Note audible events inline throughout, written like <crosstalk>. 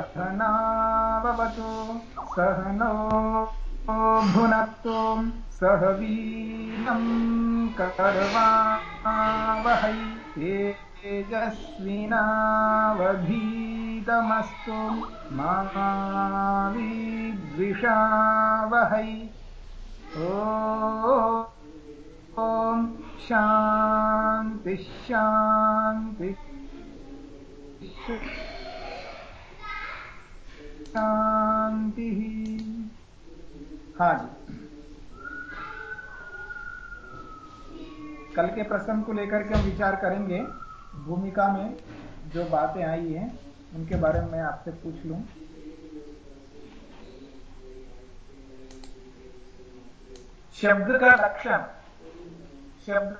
सहनावतु सहनो भुनक्तु सह वीरं करवावहै। तेजस्विनावधीतमस्तु। मा विद्विषावहै ॐ शान्ति शान्ति शान्तिः हाँ जी। कल के प्रसंग को लेकर के हम विचार करेंगे, भूमिका में जो बातें आई हैं, उनके बारे में मैं आपसे पूछ लूँ। शब्द का लक्षण। शब्द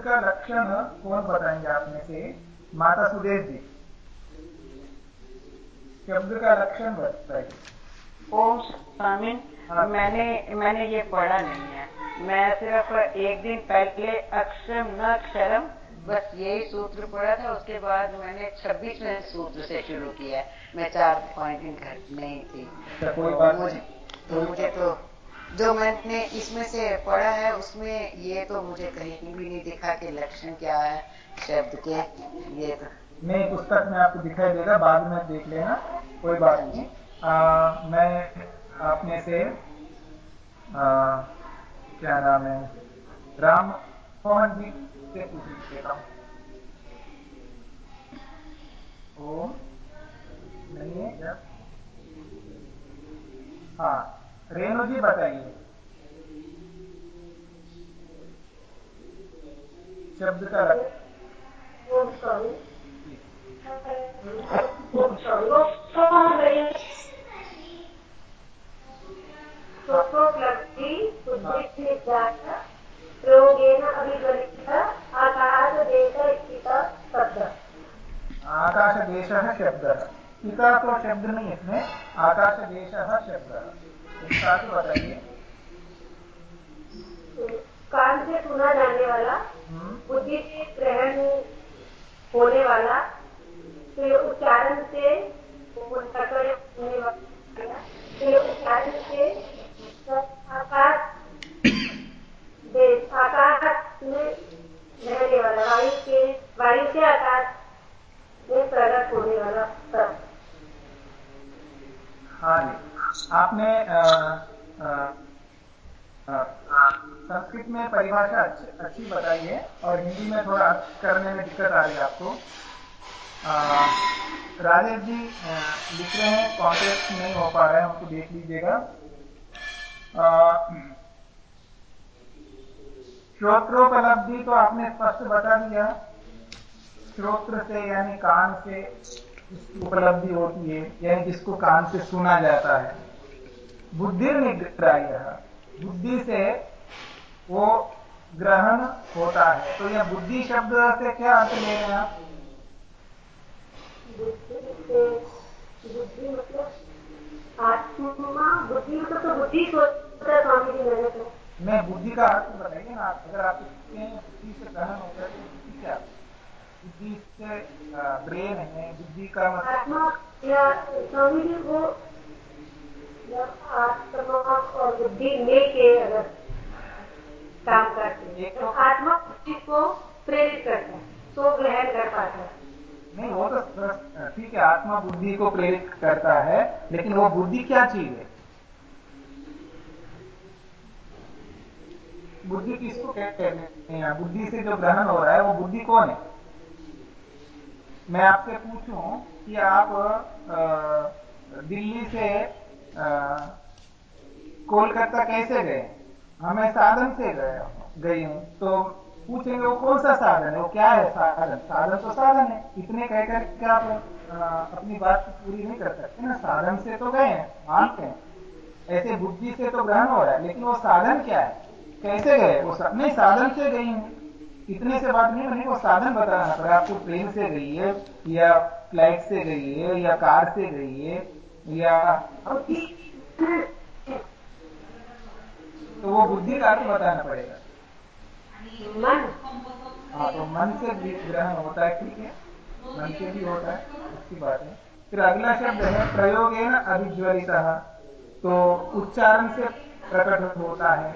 का लक्षण कौन बताएँगे आपने से? माता सुदेश जी। शब्द का लक्षण बताइए ओम स्वामी हाँ। मैंने मैंने ये पढ़ा नहीं है। मैं सिर्फ़ एक दिन पहले अक्षरम न अक्षरम बस यही सूत्र पढ़ा था उसके बाद मैंने छब्बीसवें सूत्र से शुरू किया मैं चार पॉइंट घर नहीं थी। अच्छा, कोई बात मुझे तो मुझे तो जो मैंने इसमें से पढ़ा है उसमें ये तो मुझे कहीं भी नहीं दिखा कि लक्षण क्या है शब्द के ये तो। नहीं पुस्तक में आपको दिखाई देगा बाद में देख लेना कोई बात नहीं। आ, मैं आपने से आ, क्या नाम है? राम मोहन जी से पूछ लेता हूँ। नहीं है क्या हाँ रेणु जी बताइए। शब्द का स्वप्नोपलब्धि प्रयोगेन अभिगलित आकाशदेश शब्द। आकाशदेशः शब्दः पिता तो शब्द नहीं इसमें आकाशदेशः शब्द। इसका बताइए। कान से सुना जाने वाला हम्म। बुद्धि से ग्रहण होने वाला फिर उच्चारण से होने उच्चारण से आकाश में रहने वाला वायु के वायु से आकाश में प्रकट होने वाला सब हाँ आपने संस्कृत में परिभाषा अच्छी, बताई है और हिंदी में थोड़ा करने में दिक्कत आ रही है आपको। राजेश जी लिख रहे हैं कॉन्टेक्ट नहीं हो पा रहा है, हमको देख लीजिएगा। श्रोत्रोपलब्धि तो आपने स्पष्ट बता दिया। श्रोत्र से, यानी कान से उपलब्धि होती है, यानी जिसको कान से सुना जाता है। बुद्धि निग्रह बुद्धि से वो ग्रहण होता है। तो यह बुद्धि शब्द से क्या अर्थ ले रहे हैं आप? मैं बुद्धि का अर्थ बताइए ना अगर आप बुद्धि से ग्रहण होता है तो बुद्धि क्या बुद्धि से ब्रेन है, बुद्धि का मतलब आत्मा या स्वामी जी वो आत्मा और बुद्धि लेके अगर काम करते हैं तो आत्मा बुद्धि को प्रेरित करता है तो ग्रहण कर पाता है। नहीं, वो तो ठीक है, आत्मा बुद्धि को प्रेरित करता है, लेकिन वो बुद्धि क्या चीज़ है? बुद्धि किसको कहते हैं? बुद्धि से जो ग्रहण हो रहा है, वो बुद्धि कौन है? मैं आपसे पूछूँ कि आप दिल्ली से कोलकाता कैसे गए? हमें साधन से गए, गई हूँ तो पूछेंगे वो कौन सा साधन है? वो क्या है साधन? साधन तो साधन है। इतने कहकर के आप अपनी बात पूरी नहीं कर सकते ना। साधन से तो गए हैं मानते हैं। ऐसे बुद्धि से तो ग्रहण हो रहा है, लेकिन वो साधन क्या है? कैसे गए? वो सा... नहीं, साधन से गई हूँ। इतने से बात नहीं बनी वो साधन बताना पड़ा। आपको ट्रेन से गई है, या फ़्लाइट से गई है, या कार से गई है, या तो वो बुद्धि का अर्थ बताना पड़ेगा। मन हाँ तो मन से भी ग्रहण होता है ठीक है? मन से भी होता है अच्छी बात है। फिर अगला शब्द है प्रयोगेन अभिज्वलित। तो उच्चारण से प्रकट होता है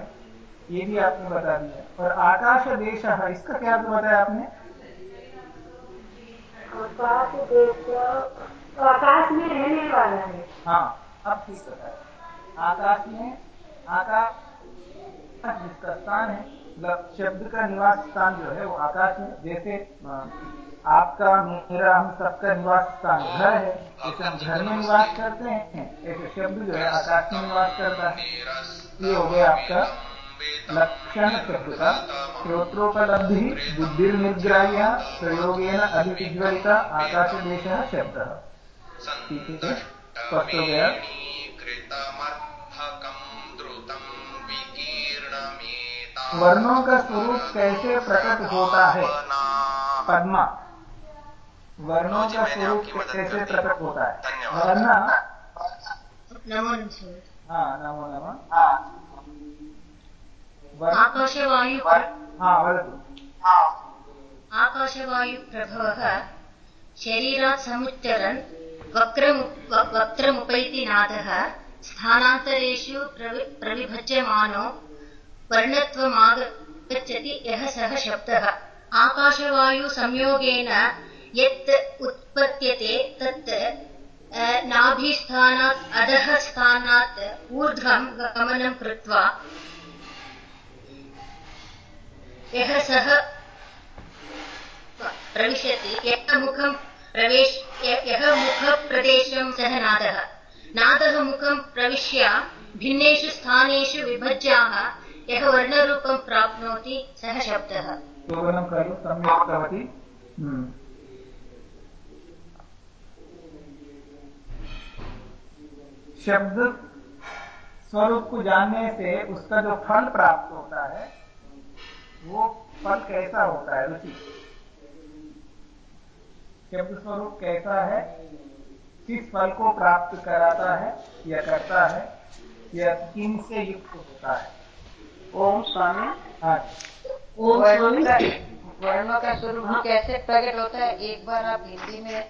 ये भी आपने बता दिया। और आकाश देश इसका क्या अर्थ बताया आपने? आकाश देश आकाश में रहने वाला है। हाँ अब ठीक बताया। आकाश में आकाश जिसका स्थान है मतलब शब्द का निवास स्थान जो है, वो आकाश में, जैसे आपका, मेरा, हम सबका निवास स्थान घर है, जैसे हम घर में निवास करते हैं, ऐसे शब्द जो है, आकाश में निवास करता है। ये हो गया आपका लक्षण शब्द का श्रोत्रोपलब्धि, बुद्धि निर्ग्राह्य प्रयोगेन आकाश देश शब्द। ठीक है, स्पष्ट हो गया। वर्णों का स्वरूप कैसे प्रकट होता है? पद्मा। वर्णों का स्वरूप कैसे प्रकट होता है? वर्ण। नमो हाँ नमो नमः। आकाशवायु हाँ वदतु आकाशवायुप्रभवः शरीरात् समुच्चरन् वक्रम् वक्त्रमुपैति नादः स्थानान्तरेषु प्रविभज्यमानो वर्णत्वमागच्छति यः सः शब्दः। आकाशवायुसंयोगेन यत् उत्पद्यते तत् नाभिस्थानात् अधः स्थानात् ऊर्ध्वं गमनं कृत्वा यः सः प्रविशति यः मुखं प्रवेश यः मुखप्रदेशं सः नादः। नादः मुखं प्रविश्य भिन्नेषु स्थानेषु विभज्याः यः वर्णरूपं प्राप्नोति सः शब्दः। खलु, सम्यक् भवति। शब्द स्वरूप को जानने से उसका जो फल प्राप्त होता है, वो फल कैसा होता है? रुचि। शब्द स्वरूप कैसा है? किस फल को प्राप्त कराता है? या करता है। या किन से युक्त होता है? ओम स्वामी। हाँ। ओम स्वामी। वर्णों का स्वरूप कैसे प्रकट होता है? एक बार आप हिंदी में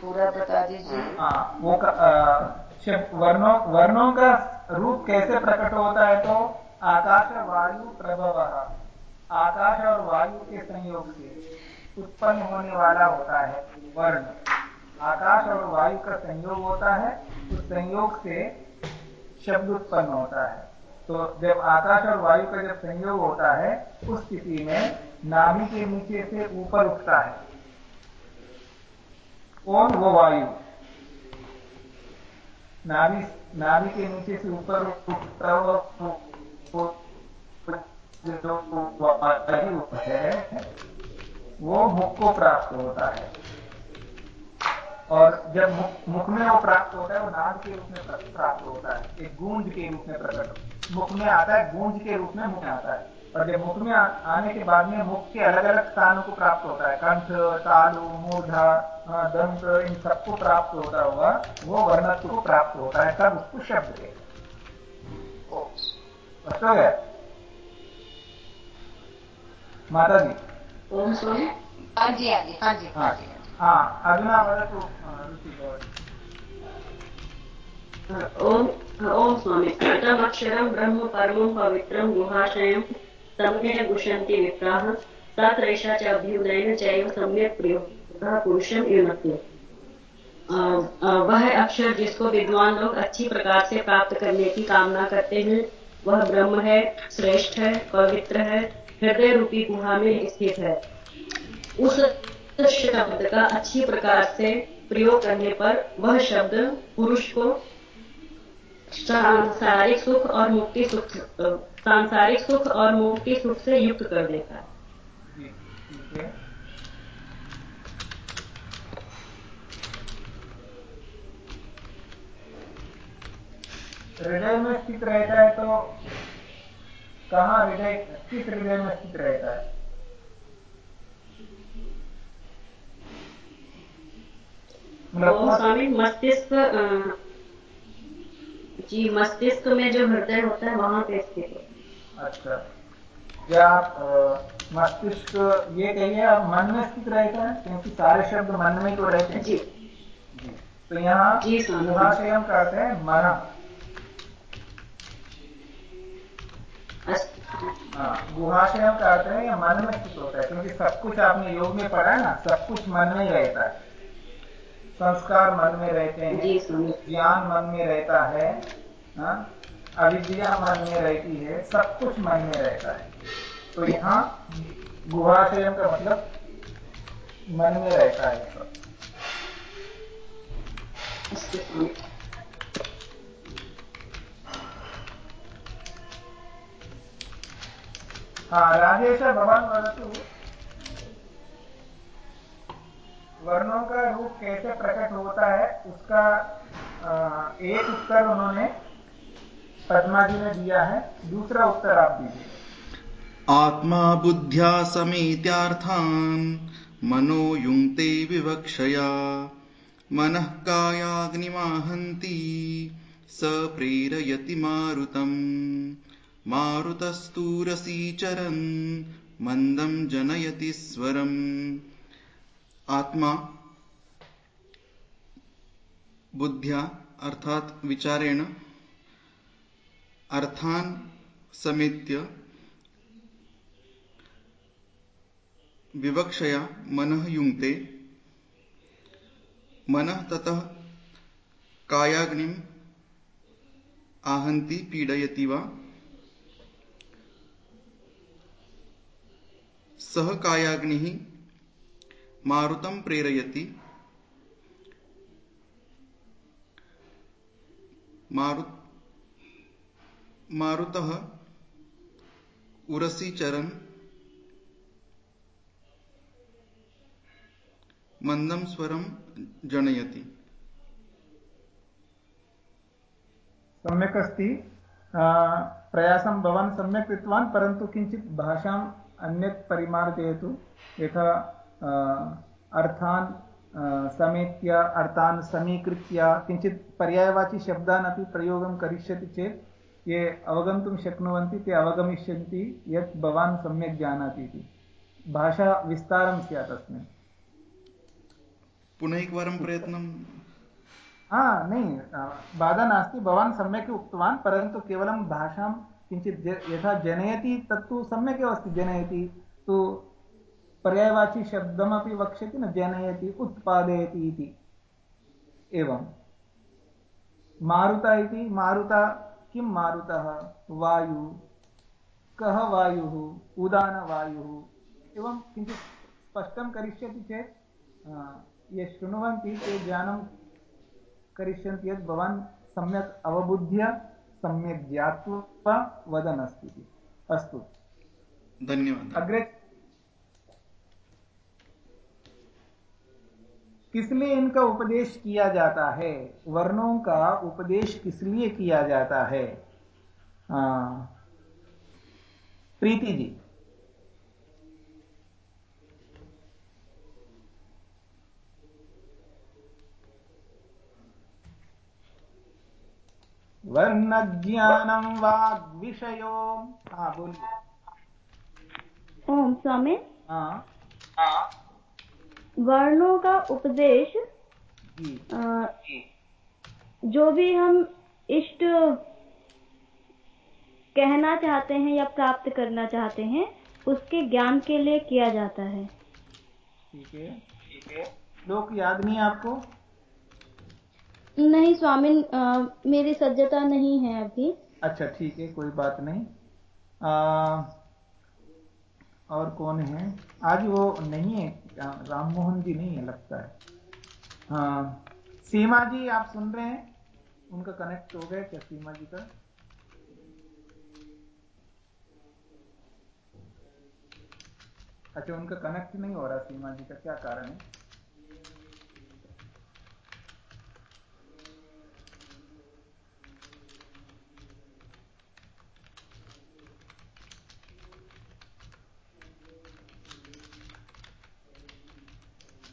पूरा बता दीजिए। हाँ वो वर्णों वर्णों का रूप कैसे प्रकट होता है तो आकाश वायु प्रभव आकाश और वायु के संयोग से उत्पन्न होने वाला होता है वर्ण। आकाश और वायु का संयोग होता है उस संयोग से शब्द उत्पन्न होता है। तो जब आकाश और वायु का जब संयोग होता है उस स्थिति में नाभि के नीचे से ऊपर उठता है। कौन? वो वायु। नाभि नाभि के नीचे से ऊपर उठता हुआ जो वायु है वो मुख को प्राप्त होता है। और जब मुख, में वो प्राप्त होता है वो नाद के रूप में प्राप्त होता है। एक गूंज के रूप में प्रकट मुख में आता है गूंज के रूप में मुख में आता है। और जब मुख में आने के बाद में मुख के अलग अलग स्थानों को प्राप्त होता है। कंठ तालु मूर्धा दंत इन सबको प्राप्त होता हुआ वो वर्णत्व को प्राप्त होता है तब उसको शब्द के स्पष्ट माता जी ओम हाँ जी हाँ जी हाँ जी। हाँ हाँ अधुना वदतु ओम ब्रह्म परमं पुरुषम वह अक्षर जिसको विद्वान लोग अच्छी प्रकार से प्राप्त करने की कामना करते हैं। वह ब्रह्म है, श्रेष्ठ है, पवित्र है, हृदय रूपी गुहा में स्थित है। उस शब्द का अच्छी प्रकार से प्रयोग करने पर वह शब्द पुरुष को सांसारिक सुख और मुक्ति सुख सांसारिक सुख और मुक्ति सुख से युक्त कर देता है। हृदय में स्थित रहता है तो कहा हृदय किस हृदय में स्थित रहता है? मतलब स्वामी मस्तिष्क जी मस्तिष्क में जो हृदय होता है वहाँ पे स्थित है। अच्छा। क्या आप मस्तिष्क ये कहिए आप मन में स्थित रहते हैं? क्योंकि सारे शब्द मन में तो रहते हैं। जी। जी। तो यहाँ जी, स्वामी। गुहाशयम करते हैं मन हाँ, गुहाशयम करते हैं या मन में स्थित होता है। क्योंकि सब कुछ आपने योग में पढ़ा है ना सब कुछ मन में ही रहता है। संस्कार मन में रहते हैं। ज्ञान मन में रहता है हाँ? अविद्या मन में रहती है सब कुछ मन में रहता है। तो यहाँ गुहाशयम का मतलब मन में रहता है। सब हाँ राजेश भवन वदतु वर्णों का रूप कैसे प्रकट होता है, उसका एक उत्तर उन्होंने पद्मा जी ने दिया है, दूसरा उत्तर आप दीजिए। आत्मा बुद्ध्या समेत्यार्थान्, मनो युङ्क्ते विवक्षया, मनः कायाग्निमाहन्ति, स प्रेरयति मारुतम्। मारुतस्तूरसीचरन्, मन्दं जनयति स्वरम्। आत्मा, बुद्ध्या, अर्थात विचारेण, अर्थान समेत्य, विवक्षया मन युङ्क्ते, मन ततः कायाग्निम् आहन्ति पीडयति वा? सः कायाग्निः मारुतं प्रेरयति। मारु मारुतः उरसी चरन् मन्दं स्वरं जनयति। सम्यक् अस्ति। प्रयासं भवान् सम्यक् कृतवान्, परन्तु किञ्चित् भाषाम् अन्यत् परिमार्जयतु। यथा अर्थान् समेत्य अर्थान् समीकृत्य किञ्चित् पर्यायवाचि शब्दान् अपि प्रयोगं करिष्यति चेत् ये अवगन्तुं शक्नुवन्ति ते अवगमिष्यन्ति यत् भवान् सम्यक् जानाति इति। भाषाविस्तारं स्यात् अस्मिन्। पुनः एकवारं प्रयत्नं। हा नै बाधा नास्ति भवान् सम्यक् उक्तवान् परन्तु केवलं भाषां किञ्चित् यथा जनयति तत्तु सम्यक् एव अस्ति जनयति तु पर्यायवाची शब्दमपि वक्ष्यति न जनयति उत्पादयति इति। एवं। मारुत इति मारुत किं मारुतः? वायु। कः वायुः? उदानवायुः। एवं किञ्चित् स्पष्टं करिष्यति चेत् ये शृण्वन्ति ते ज्ञानं करिष्यन्ति यत् भवान् सम्यक् अवबुद्ध्य सम्यक् ज्ञात्वा वदन् अस्ति अस्तु। धन्यवादः। अग्रे किस लिए इनका उपदेश किया जाता है? वर्णों का उपदेश किस लिए किया जाता है? आ, प्रीति जी। वर्ण ज्ञानम वाग्विषयो। हाँ बोलिए। ओम स्वामी। हाँ। वर्णों का उपदेश जी। जो। भी हम इष्ट कहना चाहते हैं या प्राप्त करना चाहते हैं उसके ज्ञान के लिए किया जाता है। ठीक है। ठीक है। श्लोक याद नहीं आपको? नहीं स्वामी मेरी सज्जता नहीं है अभी। अच्छा ठीक है कोई बात नहीं। आ, और कौन है? आज वो नहीं है। आ, राम मोहन जी नहीं है लगता है। हाँ सीमा जी आप सुन रहे हैं? उनका कनेक्ट हो गया क्या सीमा जी का? अच्छा उनका कनेक्ट नहीं हो रहा सीमा जी का क्या कारण है?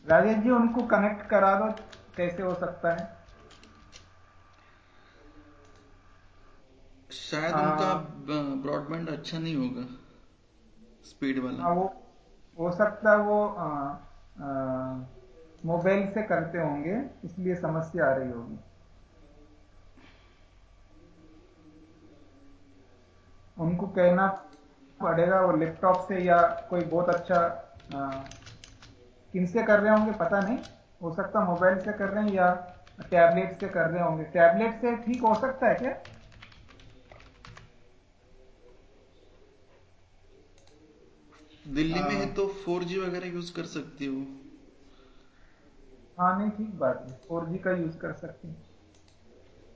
राजेश जी उनको कनेक्ट करा दो कैसे हो सकता है? शायद हाँ। उनका ब्रॉडबैंड अच्छा नहीं होगा स्पीड वाला। हाँ वो हो सकता है वो आ, आ, मोबाइल से करते होंगे इसलिए समस्या आ रही होगी। उनको कहना पड़ेगा वो लैपटॉप से या कोई बहुत अच्छा किन से कर रहे होंगे पता नहीं। हो सकता मोबाइल से कर रहे हैं या टैबलेट से कर रहे होंगे। टैबलेट से ठीक हो सकता है क्या? दिल्ली में है। तो फोर जी वगैरह यूज़ कर सकती हो। हाँ नहीं ठीक बात है। फोर जी का यूज़ कर सकते हैं।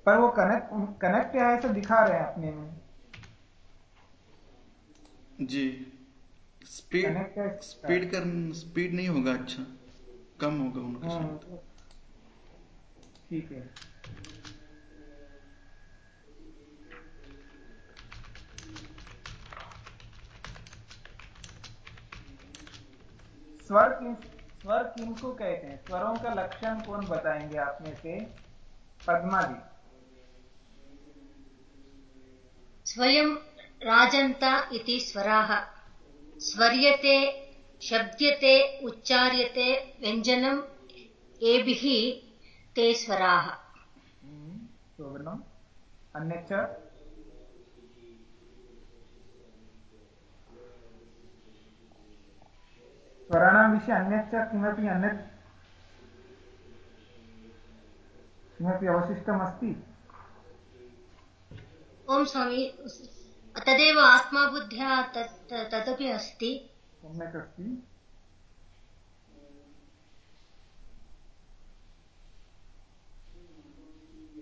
पर वो कनेक्ट कनेक्ट क्या है ऐसा दिखा रहे हैं अपने में? जी। स्पीड स्पीड कर स्पीड नहीं होगा अच्छा कम होगा उनका हाँ, ठीक है। स्वर किन स्वर किनको कहते हैं? स्वरों का लक्षण कौन बताएँगे आप में से? पद्मा जी। स्वयं राजन्ता इति स्वराः। स्वर्यते शब्द्यते उच्चार्यते व्यञ्जनम् एभिः ते स्वराः। शोभनम् अन्यच्च? स्वराणां विषये अन्यच्च किमपि अन्यत् किमपि अवशिष्टमस्ति? ओम स्वामी तदेव आत्माबुद्ध्या तदपि अस्ति। सम्यक् अस्ति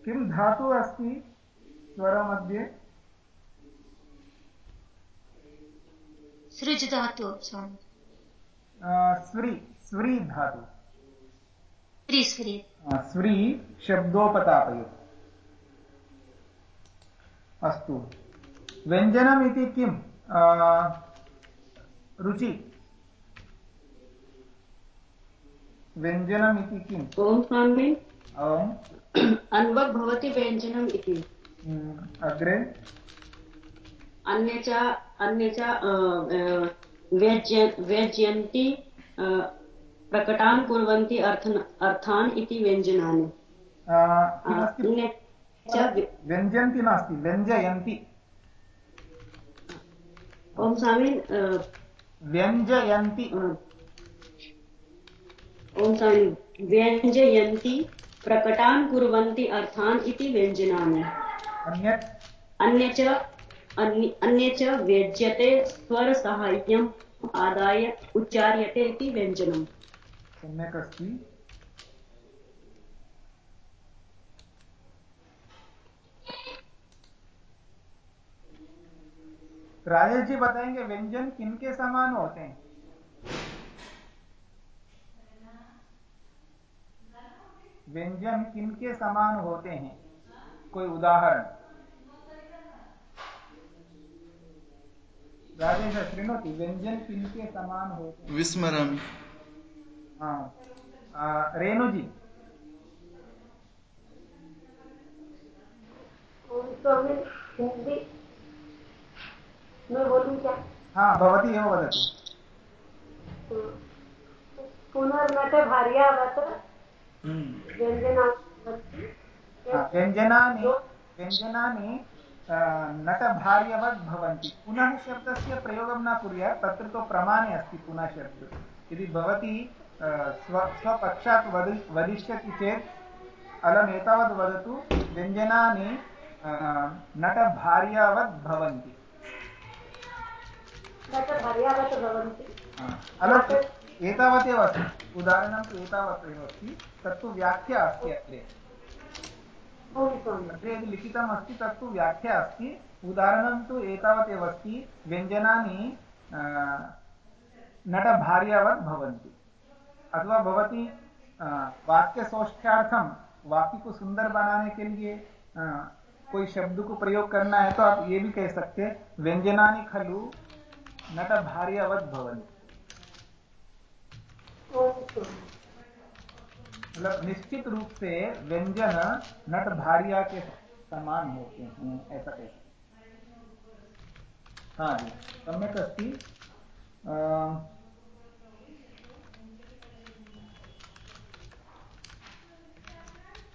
किं धातुः अस्ति स्वरमध्ये? सृज् धातु स्वामी स्व्री स्व्री धातु। स्व्री स्व्री अस्तु। व्यञ्जनम् इति किं रुचि। व्यञ्जनम् इति किम् स्वामी। ओम्। भवति व्यञ्जनम् इति। अग्रे। अन्य च अन्य च व्यज्यन्ति प्रकटान् कुर्वन्ति अर्थान् इति व्यञ्जनानि। व्यञ्जन्ति नास्ति व्यञ्जयन्ति। ओम स्वामी व्यञ्जयन्ति। ओम स्वामी व्यञ्जयन्ति प्रकटान् कुर्वन्ति अर्थान् इति व्यञ्जनानि। अन्यत्। अन्य च अन्य च व्यज्यते स्वरसाहाय्यम् आदाय उच्चार्यते इति व्यञ्जनम्। सम्यक् अस्ति। राजेश जी बताएँगे व्यंजन किनके समान होते हैं? व्यंजन किनके समान होते हैं? कोई उदाहरण? राजेश शृणोति व्यंजन किनके समान होते हैं? विस्मरामि हाँ। रेणु जी हिंदी मैं बोलूँ क्या? हाँ भवती एव वदतु पुनर्नटभार्यावत् व्यञ्जना व्यञ्जनानि व्यञ्जनानि नटभार्यवत् भवन्ति। पुनः शब्दस्य प्रयोगं न कुर्यात् तत्र तु प्रमाणे अस्ति पुनः शब्द। यदि भवती स्व स्वपक्षात् वद वदिष्यति चेत् अलम् वदतु व्यञ्जनानि नटभार्यावत् भवन्ति। एतावदेव अस्ति उदाहरणं तु एतावत् एव अस्ति तत्तु व्याख्या अस्ति अग्रे। अग्रे यदि लिखितम् अस्ति तत्तु व्याख्या अस्ति। उदाहरणं तु एतावदेव अस्ति व्यञ्जनानि नटभार्यावत् भवन्ति। अथवा भवती वाक्य को सुंदर बनाने के लिए आ, कोई शब्द को प्रयोग करना है तो आप ये भी कह सकते व्यंजनानि खलु नटभार्यावत् भवन्ति। मतलब निश्चित रूप से व्यंजन नट भारिया के समान होते हैं, ऐसा कहते हाँ। जी, सम्यक अस्ति।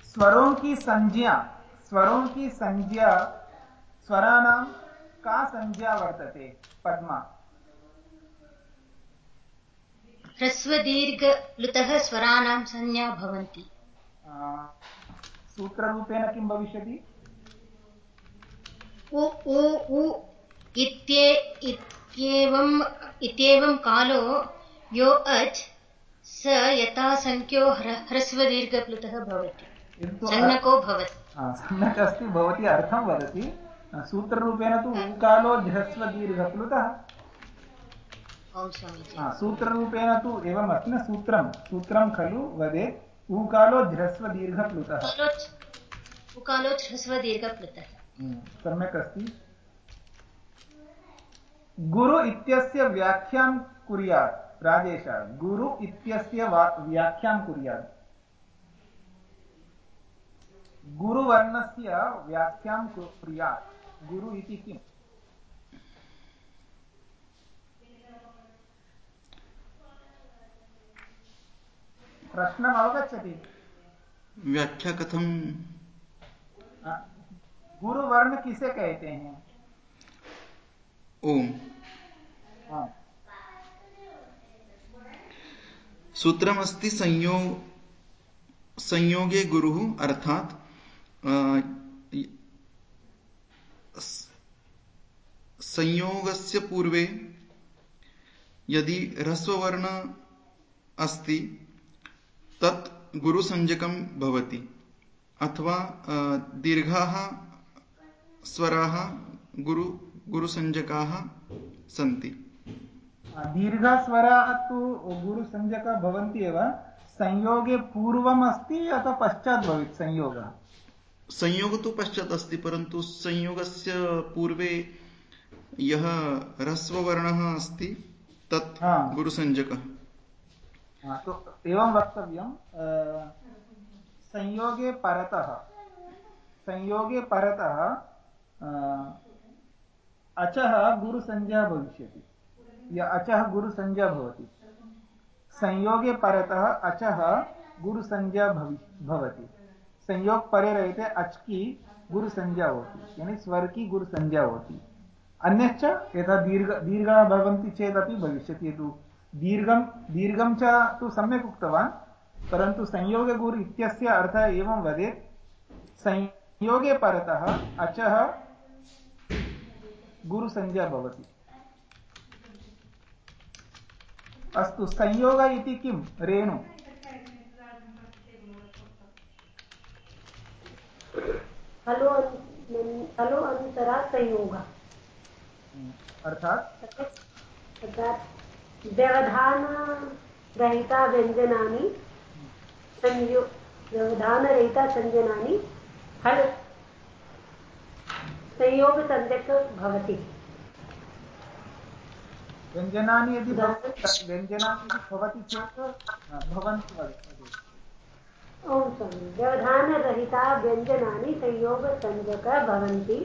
स्वरों की संज्ञा, स्वरों की संज्ञा, स्वराणां का संज्ञा वर्तते, पद्मा। ह्रस्वदीर्घलुतः स्वराणां संज्ञा भवन्ति। सूत्ररूपेण किं भविष्यति? उ उ उ इत्ये इत्येवम् इत्येवं कालो यो अच् स यथा सङ्ख्यो ह्रस्वदीर्घप्लुतः भवति। संज्ञको भवति। सम्यक् अस्ति भवती अर्थं वदति। सूत्ररूपेण तु ह्रस्वदीर्घप्लुतः सूत्ररूपेण तु एवम् अस्ति न सूत्रं सूत्रं खलु वदेत् ऊकालो ह्रस्वदीर्घप्लुतः उकालो ह्रस्वदीर्घप्लुतः सम्यक् अस्ति गुरु इत्यस्य व्याख्यां कुर्यात् राजेश गुरु इत्यस्य व्याख्यां कुर्यात् गुरुवर्णस्य व्याख्यां कुर्यात् गुरु इति किम् प्रश्नम् अवगच्छति। व्याख्या कथम गुरुवर्ण किसे कहते हैं? ओम। हाँ। सूत्रमस्ति संयोग संयोगे गुरु अर्थात संयोगस्य पूर्वे यदि ह्रस्ववर्ण अस्ति तत् गुरुसंज्ञकं भवति। अथवा दीर्घाः स्वराः गुरु गुरुसंज्ञकाः सन्ति। दीर्घस्वराः तु गुरुसंज्ञकाः भवन्ति एव। संयोगे पूर्वम् अस्ति अथवा पश्चात् भवेत् संयोगः? संयोग तु पश्चात् अस्ति परन्तु संयोगस्य पूर्वे यः ह्रस्ववर्णः अस्ति तत् गुरुसंज्ञकः। तो एवं वक्तव्यं संयोगे परतः संयोगे परतः अचः गुरुसंज्ञा भविष्यति। या अचः गुरुसंज्ञा भवति। संयोगे परतः अचः गुरुसंज्ञा भवति। संयोग परे रहते अच की गुरुसंज्ञा होती, यानी स्वर की गुरुसंज्ञा होती। अन्यश्च यथा दीर्घ, दीर्घाः भवन्ति चेदपि भविष्यति यतु दीर्घं दीर्घं च तु सम्यक् उक्तवान् परन्तु संयोगगुरु इत्यस्य अर्थः एवं वदेत् संयोगे परतः अचः गुरुसंज्ञा भवति। अस्तु संयोग इति किं? रेणु। हलो हलो अन्तरा संयोग। अर्थात्? अर्थात् व्यवधानरहिता व्यञ्जनानि संयो व्यवधानरहिता सञ्जनानि हल् संयोगसन्ध्यक् भवति। व्यञ्जनानि यदि व्यञ्जनानि भवति चेत् भवन्ति ओं स्वामि व्यवधानरहिता व्यञ्जनानि संयोगसंज्ञकः भवन्ति।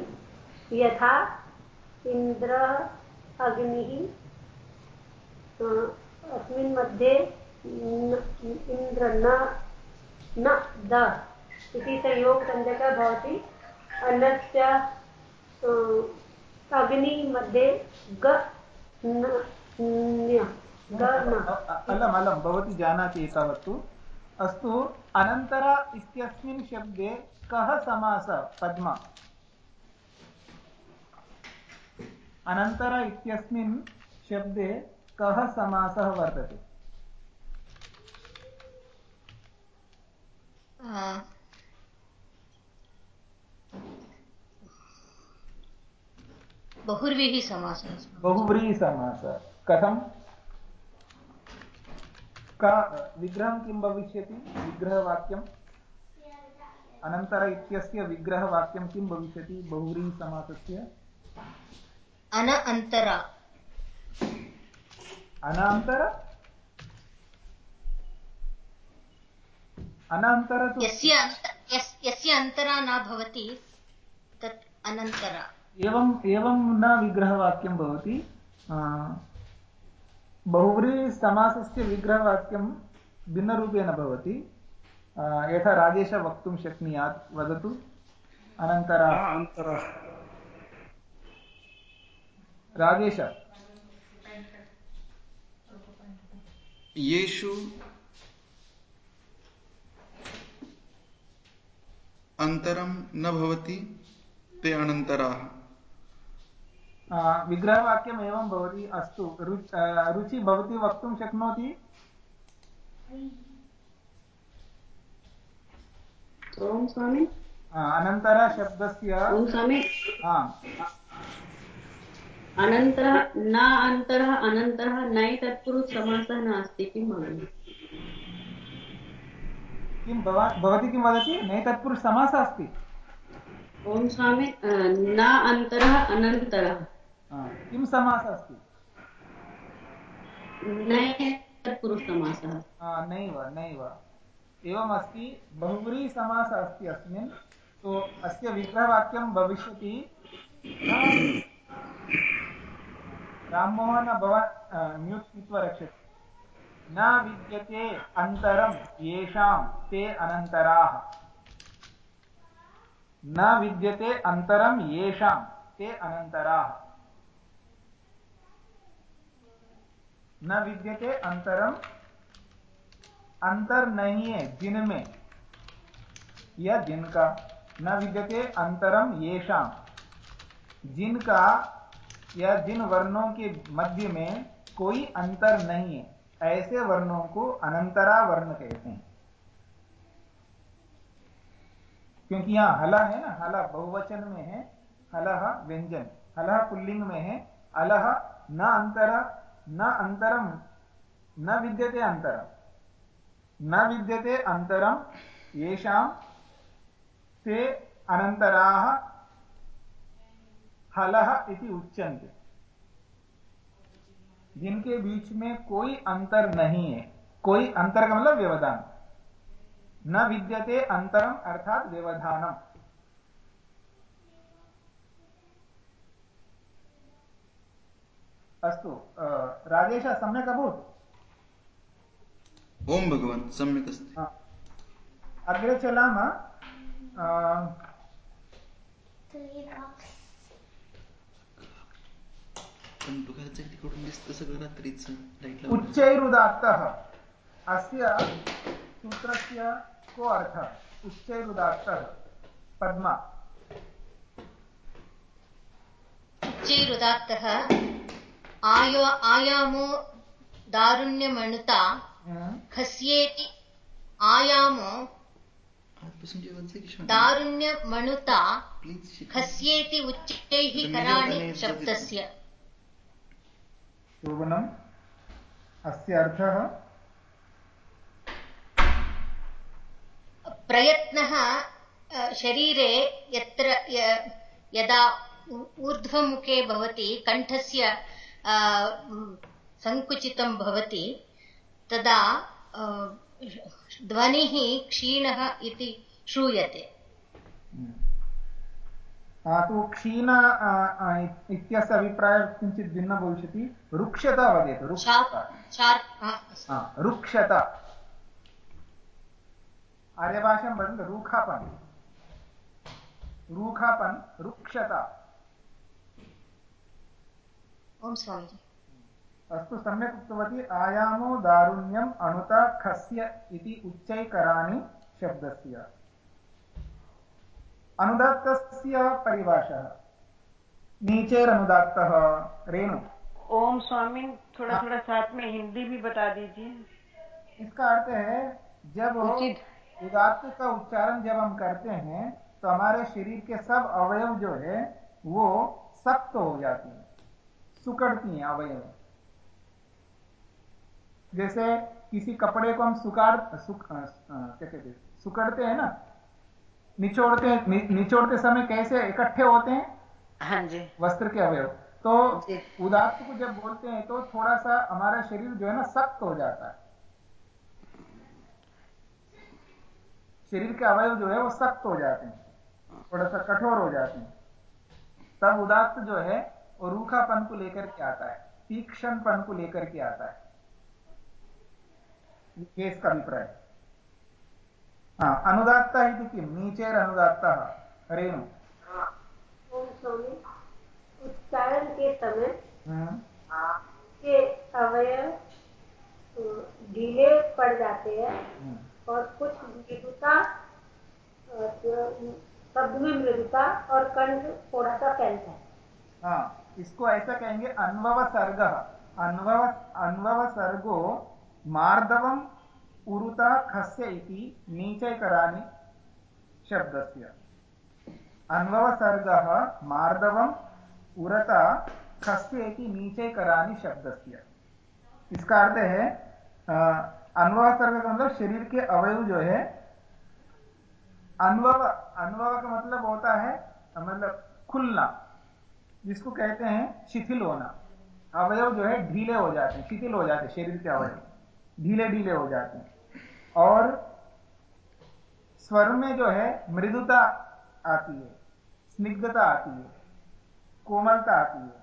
यथा इन्द्रः अग्निः अस्मिन् मध्ये इन्द्र न द इति संयोगसंज्ञकः भवति। अन्यस्य अग्नि मध्ये ग अलम् अलं भवती जानाति अस्तु, अनन्तर इत्यस्मिन् शब्दे कः समासः, पद्मा? अनन्तर इत्यस्मिन् शब्दे कः समासः वर्तते? बहुर्वीः समासः बहुव्रीहि समासः। कथं का विग्रहं किं भविष्यति? विग्रहवाक्यम्? अनन्तर इत्यस्य विग्रहवाक्यं किं भविष्यति? बहुव्रीहिसमासस्य अन अन्तर। अनान्तर? अनन्तर यस्य अन्तरा न भवति तत् अनन्तरा। एवम् एवं न विग्रहवाक्यं भवति। बहुव्रीहिसमासस्य विग्रहवाक्यं भिन्नरूपेण भवति। यथा राजेश वक्तुं शक्नुयात् वदतु। अनन्तरं अन्तरः राजेश। येषु अन्तरं न भवति ते अनन्तराः विग्रहवाक्यम् एवं भवति अस्तु। रुचि भवती वक्तुं शक्नोति? ओम स्वामी। अनन्तरशब्दस्य ओम स्वामी। अनन्तरः न अन्तरः अनन्तरः नै तत्पुरुषसमासः नास्ति किं किं भवती किं वदति? नैतत्पुरुषसमासः अस्ति। ओम स्वामी न अन्तरः अनन्तरः किं समासः अस्ति? नैव नैव। एवमस्ति बहुव्रीसमासः अस्ति अस्मिन्। तो अस्य विग्रहवाक्यं भविष्यति। राममोहन भवान् म्यूट् कृत्वा रक्षति। न विद्यते अन्तरं येषां, ते अनन्तराः। न विद्यते अन्तरं येषां, ते अनन्तराः। न विद्यते अंतरम अंतर नहीं है जिनमें या जिनका न विद्यते अंतरम येषाम जिनका या जिन वर्णों के मध्य में कोई अंतर नहीं है, ऐसे वर्णों को अनंतरा वर्ण कहते हैं। क्योंकि यहाँ हला है ना, हला बहुवचन में है हलह व्यंजन हलह पुल्लिंग में है अलह न अंतर, न अंतरम, न विद्यते अंतरम, न विद्यते अंतरम, येषां ते हलह इति उच्यन्ते। जिनके बीच में कोई अंतर नहीं है कोई अंतर का मतलब व्यवधान। न विद्यते अंतरम अर्थात व्यवधानम। अस्तु राजेश सम्यक् अभूत्? ओम भगवान् सम्यक् अस्ति। अग्रे चलामः। कंटुकाचं तिकडून दिसतं सगळं रात्रीचं उच्चैरुदात्तः. अस्य सूत्रस्य को अर्थः? उच्चैरुदात्तः. पद्मा. उच्चैरुदात्तः. आयो आयामो दारुण्यमणुता. खस्येति आयामो दारुण्यमणुता. खस्येति उच्चैः कराणि शब्दस्य. शोभनम् अस्य अर्थः? प्रयत्नः शरीरे यत्र यदा ऊर्ध्वमुखे भवति कण्ठस्य सङ्कुचितं भवति तदा ध्वनिः क्षीणः इति श्रूयते। तु क्षीण इत्यस्य अभिप्रायः किञ्चित् भिन्नः भविष्यति। रुक्षत वदेत् रुक्षत। आर्यभाषां वदन्ति रूखापन्। रूखापन् रुक्षत। ओम स्वामीजी। अस्तु सम्यक् उक्तवती आयामो दारुण्यम् अणुता खस्य इति उच्चैकराणि शब्दस्य। अनुदात्तस्य परिभाषा। नीचेरनुदात्तः रेणु। ओम स्वामी थोड़ा थोड़ा साथ में हिंदी भी बता दीजिए। इसका अर्थ है जब उदात्त का उच्चारण जब हम करते हैं तो हमारे शरीर के सब अवयव जो है वो सख्त हो जाती है। सुकड़ती हैं अवयव। जैसे किसी कपड़े को हम सुकाड़ सुक, क्या कहते सुकड़ते हैं ना? निचोड़ते निचोड़ते समय कैसे इकट्ठे होते हैं? हाँ जी। वस्त्र के अवयव। तो उदात्त को जब बोलते हैं तो थोड़ा सा हमारा शरीर जो है ना सख्त हो जाता है। शरीर के अवयव जो है वो सख्त हो जाते हैं। थोड़ा सा कठोर हो जाते हैं। तब उदात्त जो है वो रूखापन को लेकर के आता है। तीक्षणपन को लेकर के आता है। ये इसका अभिप्राय अनुदात्तः इति किं नीचेरनुदात्तः रेणु ओम। उच्चारण के समय। के अवयव ढीले पड़ जाते हैं हम्म। और कुछ मृदुता शब्द में मृदुता और कंठ थोड़ा सा फैलता है। हाँ इसको ऐसा कहेंगे अनुभव सर्ग अनुभव अनुभव सर्गो मार्दवम उरुता खस्य इति नीचैकराणि शब्दस्य। अन्ववसर्गः मार्दवम्, उरता खस्य इति नीचैकराणि शब्दस्य। इसका अर्थ है अनुभव सर्ग का मतलब शरीर के अवयव जो है अनुभव अनुभव का मतलब होता है मतलब खुलना, जिसको कहते हैं शिथिल होना। अवयव जो है, ढीले हो जाते हैं, शिथिल हो जाते हैं, शरीर के अवयव। ढीले ढीले हो जाते हैं। और स्वर में जो है मृदुता आती है, स्निग्धता आती है, कोमलता आती है।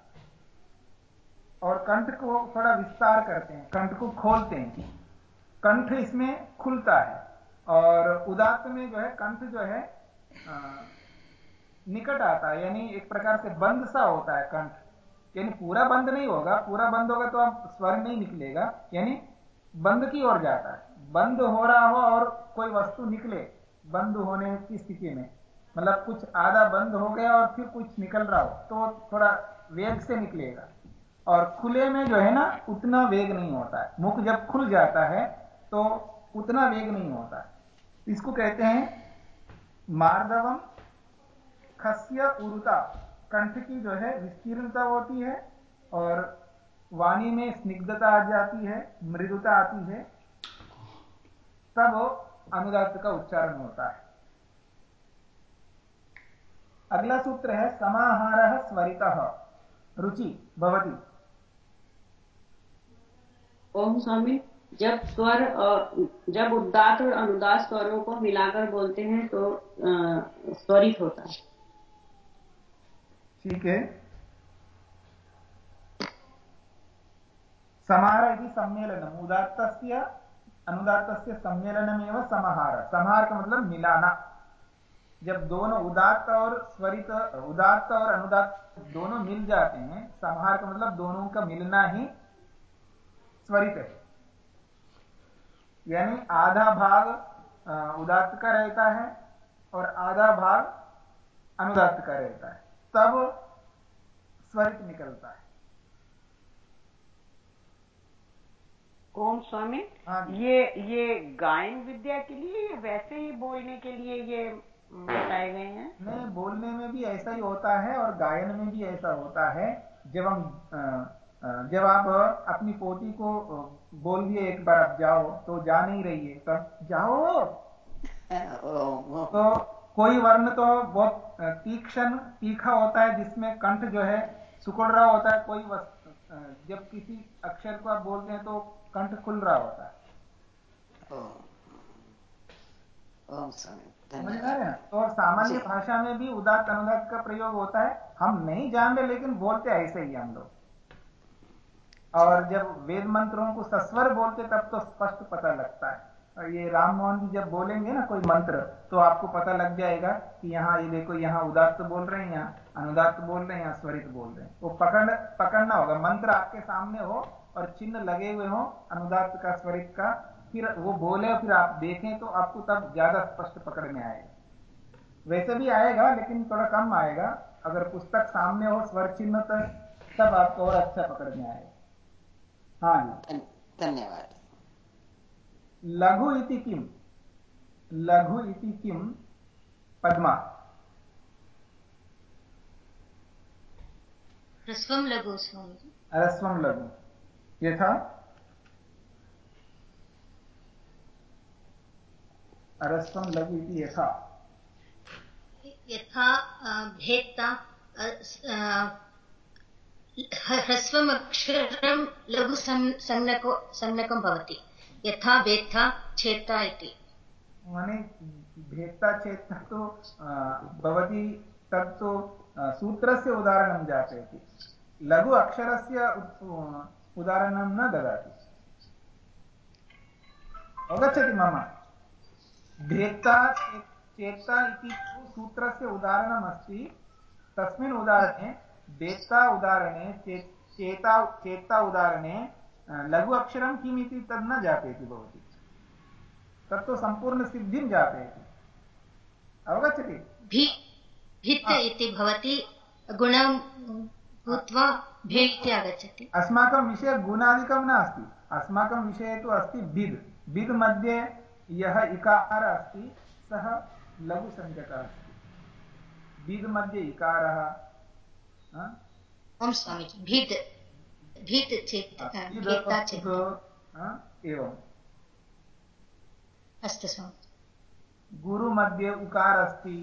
और कंठ को थोड़ा विस्तार करते हैं, कंठ को खोलते हैं। कंठ इसमें खुलता है और उदात्त में जो है कंठ जो है निकट आता है, यानी एक प्रकार से बंद सा होता है कंठ। यानी पूरा बंद नहीं होगा, पूरा बंद होगा तो आप स्वर नहीं निकलेगा, यानी बंद की ओर जाता है। बंद हो रहा हो और कोई वस्तु निकले, बंद होने की स्थिति में। मतलब कुछ आधा बंद हो गया और फिर कुछ निकल रहा हो तो थोड़ा वेग से निकलेगा। और खुले में जो है ना, उतना वेग नहीं होता है। मुख जब खुल जाता है तो उतना वेग नहीं होता है। इसको कहते हैं मार्दवम खस्य उरुता। कंठ की जो है, विस्तीर्णता होती है और वाणी में स्निग्धता आ जाती है, मृदुता आती है। तब अनुदात का उच्चारण होता है। अगला सूत्र है समाहार स्वरित। रुचि भवती। ओम स्वामी जब स्वर जब उदात और अनुदात स्वरों को मिलाकर बोलते हैं तो स्वरित होता है। ठीक है। समार इति सम्मेलनम्। उदात्तस्य अनुदात्तस्य सम्मेलनमेव समाहार। समाहार का मतलब मिलाना। जब दोनों उदात्त और स्वरित, उदात्त और अनुदात्त दोनों मिल जाते हैं, समाहार का मतलब दोनों का मिलना ही स्वरित है। यानी आधा भाग उदात्त का रहता है और आधा भाग अनुदात्त का रहता है। तब स्वरित निकलता है। ओम स्वामी। हाँ ये ये गायन विद्या के लिए वैसे ही बोलने के लिए ये बताए गए हैं? नहीं बोलने में भी ऐसा ही होता है और गायन में भी ऐसा होता है। जब हम जब आप अपनी पोती को बोल दिए एक बार आप जाओ तो जा नहीं रही है। तब जाओ। <laughs> तो कोई वर्ण तो बहुत तीक्ष्ण तीखा होता है जिसमें कंठ जो है सुकुड़ रहा होता है कोई जब किसी अक्षर को आप बोलते हैं तो कंठ खुल रहा होता है। तो सामान्य भाषा में भी उदात अनुदात का प्रयोग होता है। हम नहीं जान रहे लेकिन बोलते ऐसे ही हम लोग। और जब वेद मंत्रों को सस्वर बोलते तब तो स्पष्ट पता लगता है। और ये राम मोहन जी जब बोलेंगे ना कोई मंत्र तो आपको पता लग जाएगा कि यहाँ, ये देखो, यहाँ उदात्त बोल रहे हैं, यहाँ अनुदात बोल रहे हैं, यहाँ स्वरित बोल रहे हैं। वो पकड़, पकड़ना होगा। मंत्र आपके सामने हो और चिन्ह लगे हुए हो अनुदात का, स्वरित का, फिर वो बोले फिर आप देखें तो आपको तब ज़्यादा स्पष्ट पकड़ में आएगा वैसे भी आएगा, लेकिन थोड़ा कम आएगा। अगर पुस्तक सामने हो, स्वर चिन्ह तो तब आपको और अच्छा पकड़ में आएगा हाँ जी। धन्यवाद। लघु इति किम? लघु इति किम? पद्मा। ह्रस्वं लघु स्वामी लघु। यथा? अरस्वं लघु इति यथा। यथा भेत्ता ह्रस्वम् अक्षरं लघु संज्ञको संज्ञकं भवति। यथा वेत्था छेत्ता इति। माने भेत्ता चेत्ता तो भवती तत्तु सूत्रस्य उदाहरणं जातयति लघु अक्षरस्य उदाहरणं न ददाति। अवगच्छति मम। भेत्ता चेत्ता इति सूत्रस्य उदाहरणमस्ति। तस्मिन् उदाहरणे भेत्ता उदाहरणे चेत्, चेता चेत्ता उदाहरणे लघु अक्षरं किम् इति तद् न जापयति भवती। तत्तु सम्पूर्णसिद्धिं जापयति अवगच्छति? भित् इति भवति गुणं भूत्वा भे इति आगच्छति। अस्माकं विषये गुणादिकं नास्ति। अस्माकं विषये तु अस्ति भिद् भिद् मध्ये यः इकारः अस्ति सः लघुसञ्ज्ञकः अस्ति। भिद् मध्ये इकारः ओं स्वामीजि भिद्। भिद् चेत् एवम् अस्तु स्वामी गुरुमध्ये उकार अस्ति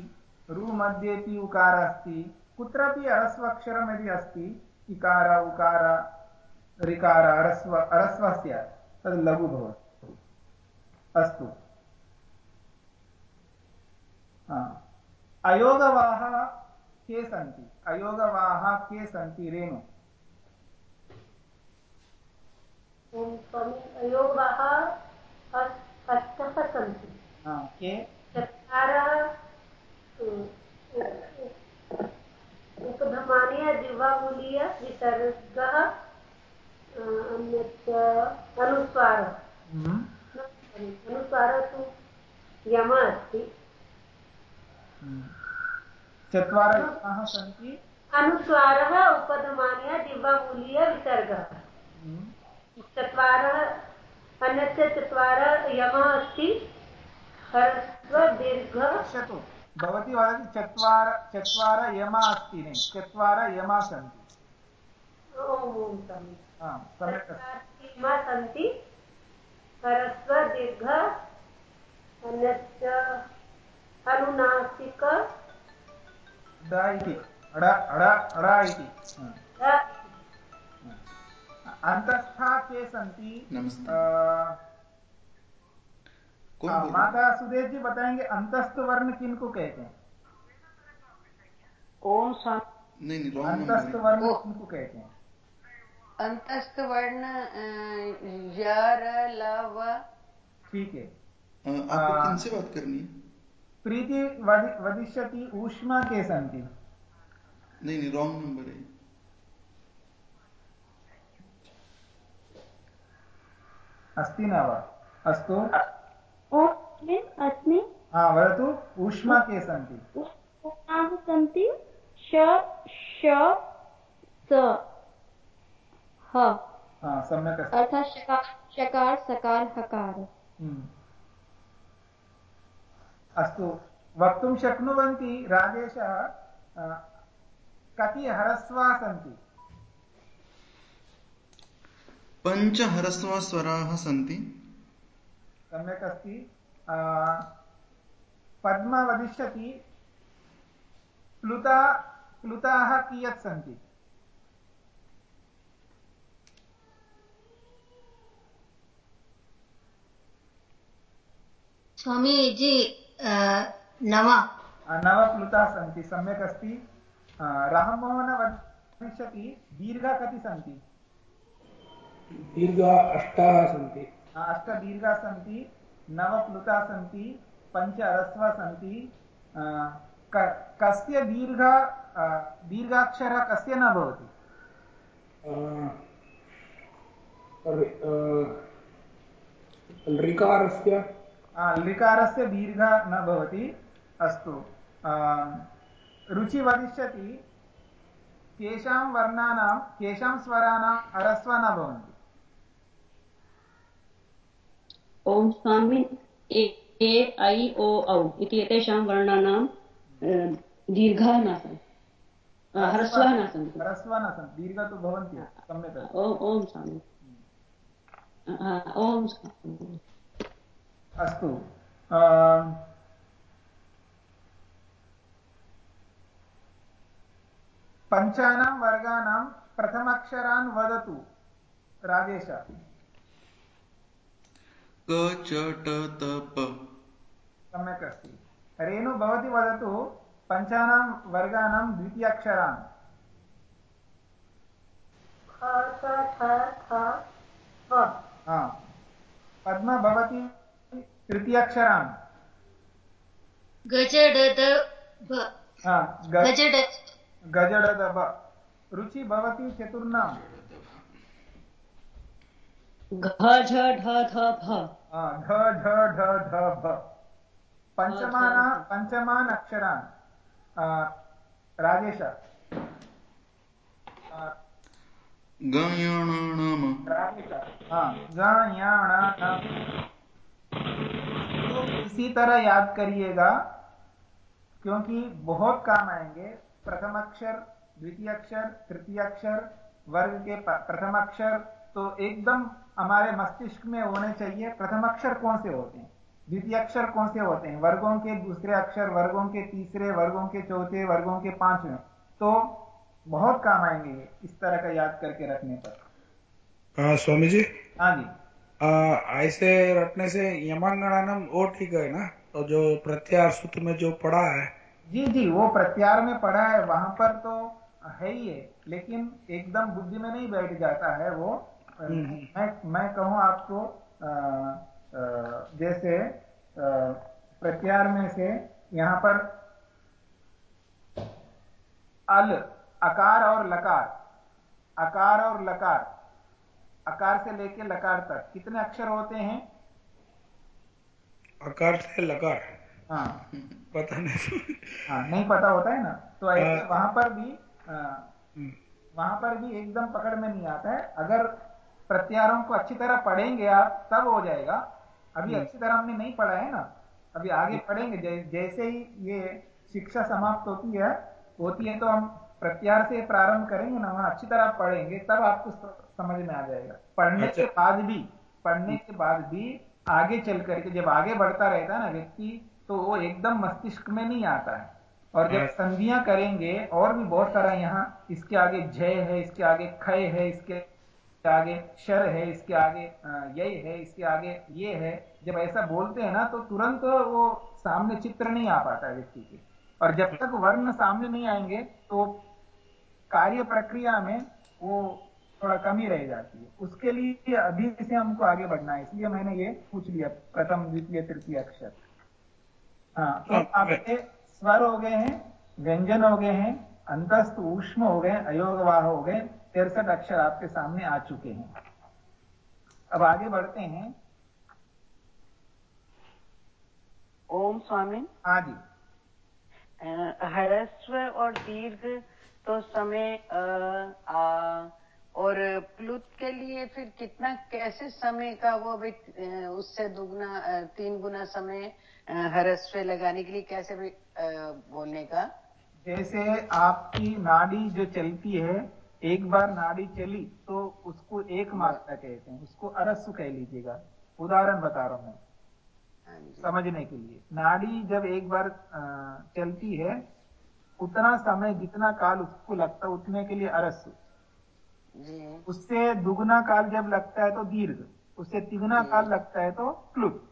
रु मध्येपि उकार अस्ति कुत्रापि यदि अस्ति इकार उकार ऋकार अरस्व अरस्वस्य तद् लघु भवति। अस्तु। अयोगवाः के सन्ति? अयोगवाः के सन्ति? रेणु। अयोगवाः अष्टः सन्ति के चत्वारः उपधमानीय दिवामूलीय विसर्गः अन्यच्च अनुस्वारः हम्म। अनुस्वारः तु यम अस्ति हम्म। चत्वारः सन्ति अनुस्वारः उपधमानीय दिवामूलीय विसर्गः हम्म। चत्वारः अन्यच्च चत्वारः यमः अस्ति ह्रस्व दीर्घ। पश्यतु भवती वदति चत्वार चत्वार यमा अस्ति। चत्वार यमा सन्ति सन्ति दीर्घ अनुनासिक इति। अन्तस्था के सन्ति माता सुदेश जी बताएँगे अंतस्थ वर्ण किन को कहते हैं? ओम नहीं नहीं अंतस्थ वर्ण किन को कहते हैं? अंतस्थ वर्ण यर ठीक है। आपको किनसे बात करनी है? प्रीति वदिष्यति ऊष्मा के सन्ति नहीं नहीं रॉन्ग नंबर है। अस्ति न वा? अस्तु। अस्मि? हा वदतु। ऊष्मा के सन्ति ऊष्माः सन्ति श श स। ह। सम्यक् अस्ति। अर्थात् शकार शकार सकार हकार। हम्म। अस्तु। वक्तुं शक्नुवन्ति राजेशः कति ह्रस्वाः सन्ति? पञ्चह्रस्वस्वराः सन्ति। सम्यक् अस्ति। पद्मा वदिष्यति प्लुता प्लुताः कियत् सन्ति? स्वामीजी नव। नव प्लुताः सन्ति सम्यक् अस्ति। राममोहन वदिष्यति दीर्घा कति सन्ति। दीर्घा अष्टाः सन्ति। अष्टदीर्घाः सन्ति नवप्लुताः सन्ति पञ्च ह्रस्वाः सन्ति कस्य दीर्घ दीर्घाक्षरः कस्य न भवति? ऋकारस्य? ऋकारस्य दीर्घ न भवति अस्तु। रुचि वदिष्यति केषां वर्णानां केषां अरस्वा न भवन्ति। ओम स्वामी ए ऐ ओ औ इति एतेषां वर्णानां दीर्घाः न सन्ति ह्रस्वाः न सन्ति ह्रस्वाः न सन्ति दीर्घ तु भवन्ति सम्यक् ओम स्वामी। ओम अस्तु। पञ्चानां वर्गाणां प्रथमाक्षरान् वदतु राजेश। क च ट त प। सम्यक् अस्ति। रेणु भवती वदतु पञ्चानां वर्गाणां द्वितीयाक्षरान्। पद्म भवती तृतीयाक्षरान्। गजडद हा ग- गजड गजडदब रुचि भवति चतुर्णाम्। घ झ ढ भ। ढ ढ ढ ढ भ। पञ्चमाना पञ्चमान् अक्षरान्। राजेश। गयाणानाम। हाँ न। तो इसी तरह याद करिएगा क्योंकि बहुत काम आएँगे। प्रथम अक्षर द्वितीय अक्षर तृतीय अक्षर वर्ग के प्रथम अक्षर तो एकदम हमारे मस्तिष्क में होने चाहिए प्रथम अक्षर कौन से होते हैं? द्वितीय अक्षर कौन से होते हैं? वर्गों के दूसरे अक्षर वर्गों के तीसरे वर्गों के चौथे वर्गों के पाँचवें। तो बहुत काम आएँगे इस तरह का याद करके रखने पर। हाँ स्वामी जी? हाँ जी। ऐसे रटने से यमांगणानम वो ठीक है ना? तो जो प्रत्यार सूत्र में जो पढ़ा है। जी जी वो प्रत्यार में पढ़ा है वहाँ पर तो है ही है लेकिन एकदम बुद्धि में नहीं बैठ जाता है वो। मैं मैं कहूँ आपको अ, अ, जैसे प्रत्यार में से यहाँ पर अल अकार और लकार अकार और लकार अकार से लेके लकार तक कितने अक्षर होते हैं? अकार से लकार? हाँ। पता नहीं। हाँ नहीं पता होता है ना? तो ऐसे हाँ। वहाँ पर भी अ, हम्म, वहाँ पर भी एकदम पकड़ में नहीं आता है। अगर प्रत्यारों को अच्छी तरह पढ़ेंगे आप तब हो जाएगा अभी हम्म। अच्छी तरह हमने नहीं पढ़ा है ना अभी आगे पढ़ेंगे जै, जैसे ही ये शिक्षा समाप्त होती है होती है तो हम प्रत्यार से प्रारंभ करेंगे ना वहाँ अच्छी तरह पढ़ेंगे तब आपको समझ में आ जाएगा पढ़ने के अच्छा। बाद भी पढ़ने के बाद भी आगे चल करके जब आगे बढ़ता रहता है ना व्यक्ति तो वो एकदम मस्तिष्क में नहीं आता है और जब अच्छा। संधियाँ करेंगे और भी बहुत सारा यहाँ इसके आगे जय है इसके आगे खय है इसके आगे शर है इसके आगे यय है इसके आगे ये है। जब ऐसा बोलते हैं ना तो तुरंत वो सामने चित्र नहीं आ पाता है व्यक्ति के। और जब तक वर्ण सामने नहीं आएँगे तो कार्य प्रक्रिया में वो थोड़ा कमी रह जाती है। उसके लिए अभी से हमको आगे बढ़ना है। इसलिए मैंने ये पूछ लिया प्रथम द्वितीय तृतीय अक्षर। हाँ तो आपके स्वर हो गए हैं व्यंजन हो गए हैं अंतस्थ ऊष्म हो गए अयोगवाह हो गए तिरसठ अक्षर आपके सामने आ चुके हैं। अब आगे बढ़ते हैं। ओम स्वामी। हाँ जी। ह्रस्व और दीर्घ तो समय अ, आ, और प्लुत के लिए फिर कितना कैसे समय का वो भी उससे दुगना तीन गुना समय ह्रस्व लगाने के लिए कैसे भी अ, बोलने का? जैसे आपकी नाड़ी जो चलती है एक बार नाड़ी चली तो उसको एक मात्रा कहते हैं। उसको अरस्व कह लीजिएगा। उदाहरण बता रहा हूँ मैं। हाँ समझने के लिए। नाड़ी जब एक बार चलती है उतना समय जितना काल उसको लगता है उतने के लिए अरस्व उससे दुगना काल जब लगता है तो दीर्घ। उससे तिगुना काल लगता है तो क्लुप्त।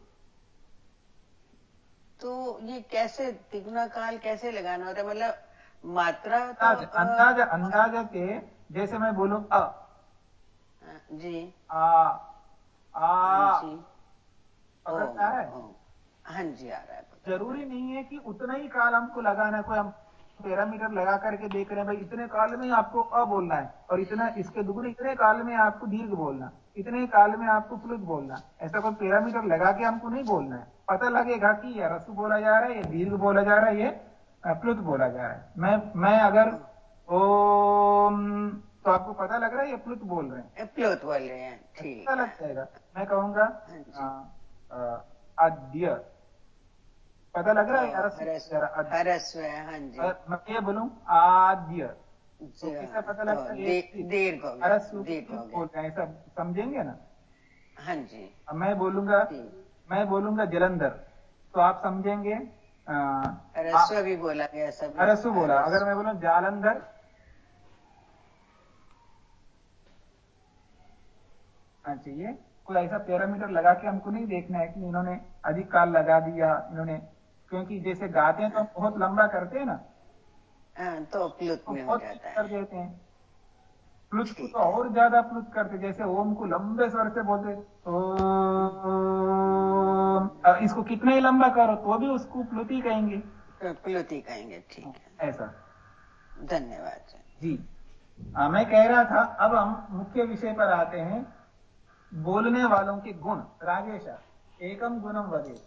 तो ये कैसे तिगुना काल कैसे लगाना होता है? मतलब मात्रा तो अंदाज़ा अंदाज़ा के जैसे मैं बोलूँ अ। जी। आ आ। हाँ जी। पकड़ता है? ओ, ओ, हाँ जी आ रहा है ज़रूरी नहीं है कि उतना ही काल हमको लगाना है कोई हम पैरामीटर लगा करके देख रहे हैं भाई इतने काल में आपको अ बोलना है और इतना इसके दुगुने इतने काल में आपको दीर्घ बोलना इतने काल में आपको प्लुत बोलना ऐसा कोई पैरामीटर लगा के हमको नहीं बोलना है। पता लगेगा कि यह रसु बोला जा रहा है ये दीर्घ बोला जा रहा है ये प्लुत बोला जा रहा है। मैं मैं अगर ओम तो आपको पता लग रहा है ये प्लुत बोल रहे हैं? प्लोत बोल रहे हैं ठीक पता है। लग जाएगा। मैं कहूँगा हाँ अ, अद्य पता लग रहा है? तो हरस्व है हाँ जी। मैं ये बोलूँ आद्य। तो पता तो लगता है दे- दीर्घ हो अरसु हो बोल रहे हैं सब समझेंगे ना? हाँ जी। अब मैं बोलूँगा मैं बोलूँगा जलंधर। तो आप समझेंगे अ, हरस्व भी बोला गया सब अरसु बोला। अगर मैं बोलूँ जालंधर चाहिए। कोई ऐसा पैरामीटर लगा के हमको नहीं देखना है कि इन्होंने अधिक काल लगा दिया इन्होंने क्योंकि जैसे गाते हैं तो हम बहुत लंबा करते हैं ना। हाँ, तो प्लुत में हो जाता कर देते हैं। प्लुत को तो और ज़्यादा प्लुत करते जैसे ओम को लंबे स्वर से बोलते ओम इसको कितना ही लंबा करो तो भी उसको प्लुति कहेंगे। प्लुति कहेंगे ठीक है। ऐसा। धन्यवाद जी। आ, मैं कह रहा था अब हम मुख्य विषय पर आते हैं। बोलने वालों के गुण राजेश एकम गुणम वदे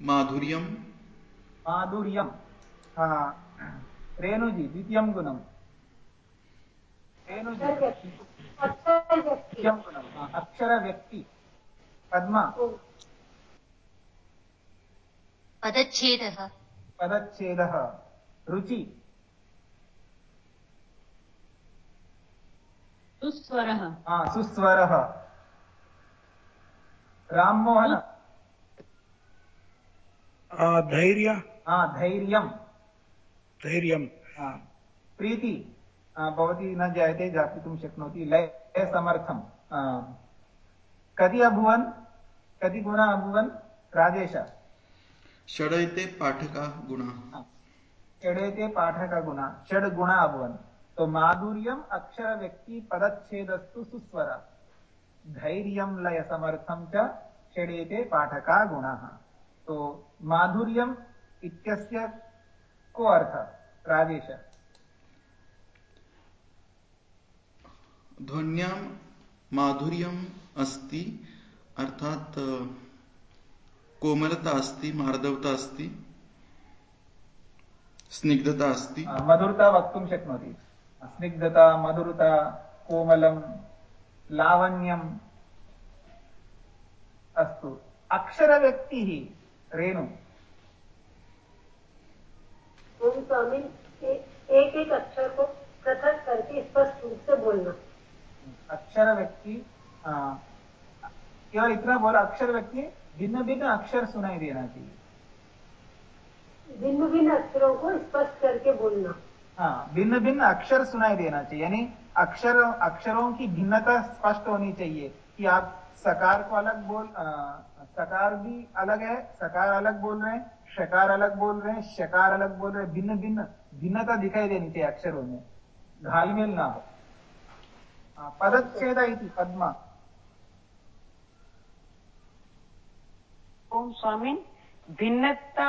माधुर्यम। माधुर्यम। हाँ रेणु जी द्वितीय गुणम। रेणु जी द्वितीयं गुणम। अक्षर व्यक्ति। पद्मा। पदच्छेदः। पदच्छेदः। रुचि। सुस्वरः। हाँ सुस्वरः। राममोहन धैर्य। हाँ धैर्यं धैर्यं हाँ। प्रीति भवती न जायते जापितुं शक्नोति। लयसमर्थं कति अभूवन्? कति गुणाः अभूवन्? राजेश। षडैते पाठकाः गुणाः षडैते पाठकगुणा। षड् गुणा अभवन्। तो माधुर्यम अक्षर व्यक्ति पदच्छेदस्तु सुस्वर। धैर्यं लय समर्थम च षडेते पाठका गुणः। तो माधुर्यम इत्यस्य को अर्थ? राजेश। ध्वन्यां माधुर्यम् अस्ति अर्थात् कोमलता अस्ति मार्दवता अस्ति स्निग्धता अस्ति। मधुरता वक्तुं शक्नोति। स्निग्धता मधुरता कोमलं लावण्यम् अस्तु। अक्षरव्यक्तिः रेणु। स्वामी एक एक अक्षर को पृथक करके स्पष्ट रूप से बोलना। अक्षर व्यक्ति केवल इतना बोला? अक्षर व्यक्ति भिन्न भिन्न अक्षर सुनाई देना चाहिए। भिन्न भिन्न अक्षरों को स्पष्ट करके बोलना। हाँ भिन्न भिन्न अक्षर सुनाई देना चाहिए यानी अक्षर अक्षरों की भिन्नता स्पष्ट होनी चाहिए कि आप सकार को अलग बोल आ, सकार भी अलग है सकार अलग बोल रहे हैं शकार अलग बोल रहे हैं शकार अलग बोल रहे हैं भिन्न भिन्न भिन्नता दिखाई देनी चाहिए अक्षरों में घालमेल ना हो। पदच्छेद इति पद्मा। ओम स्वामी भिन्नता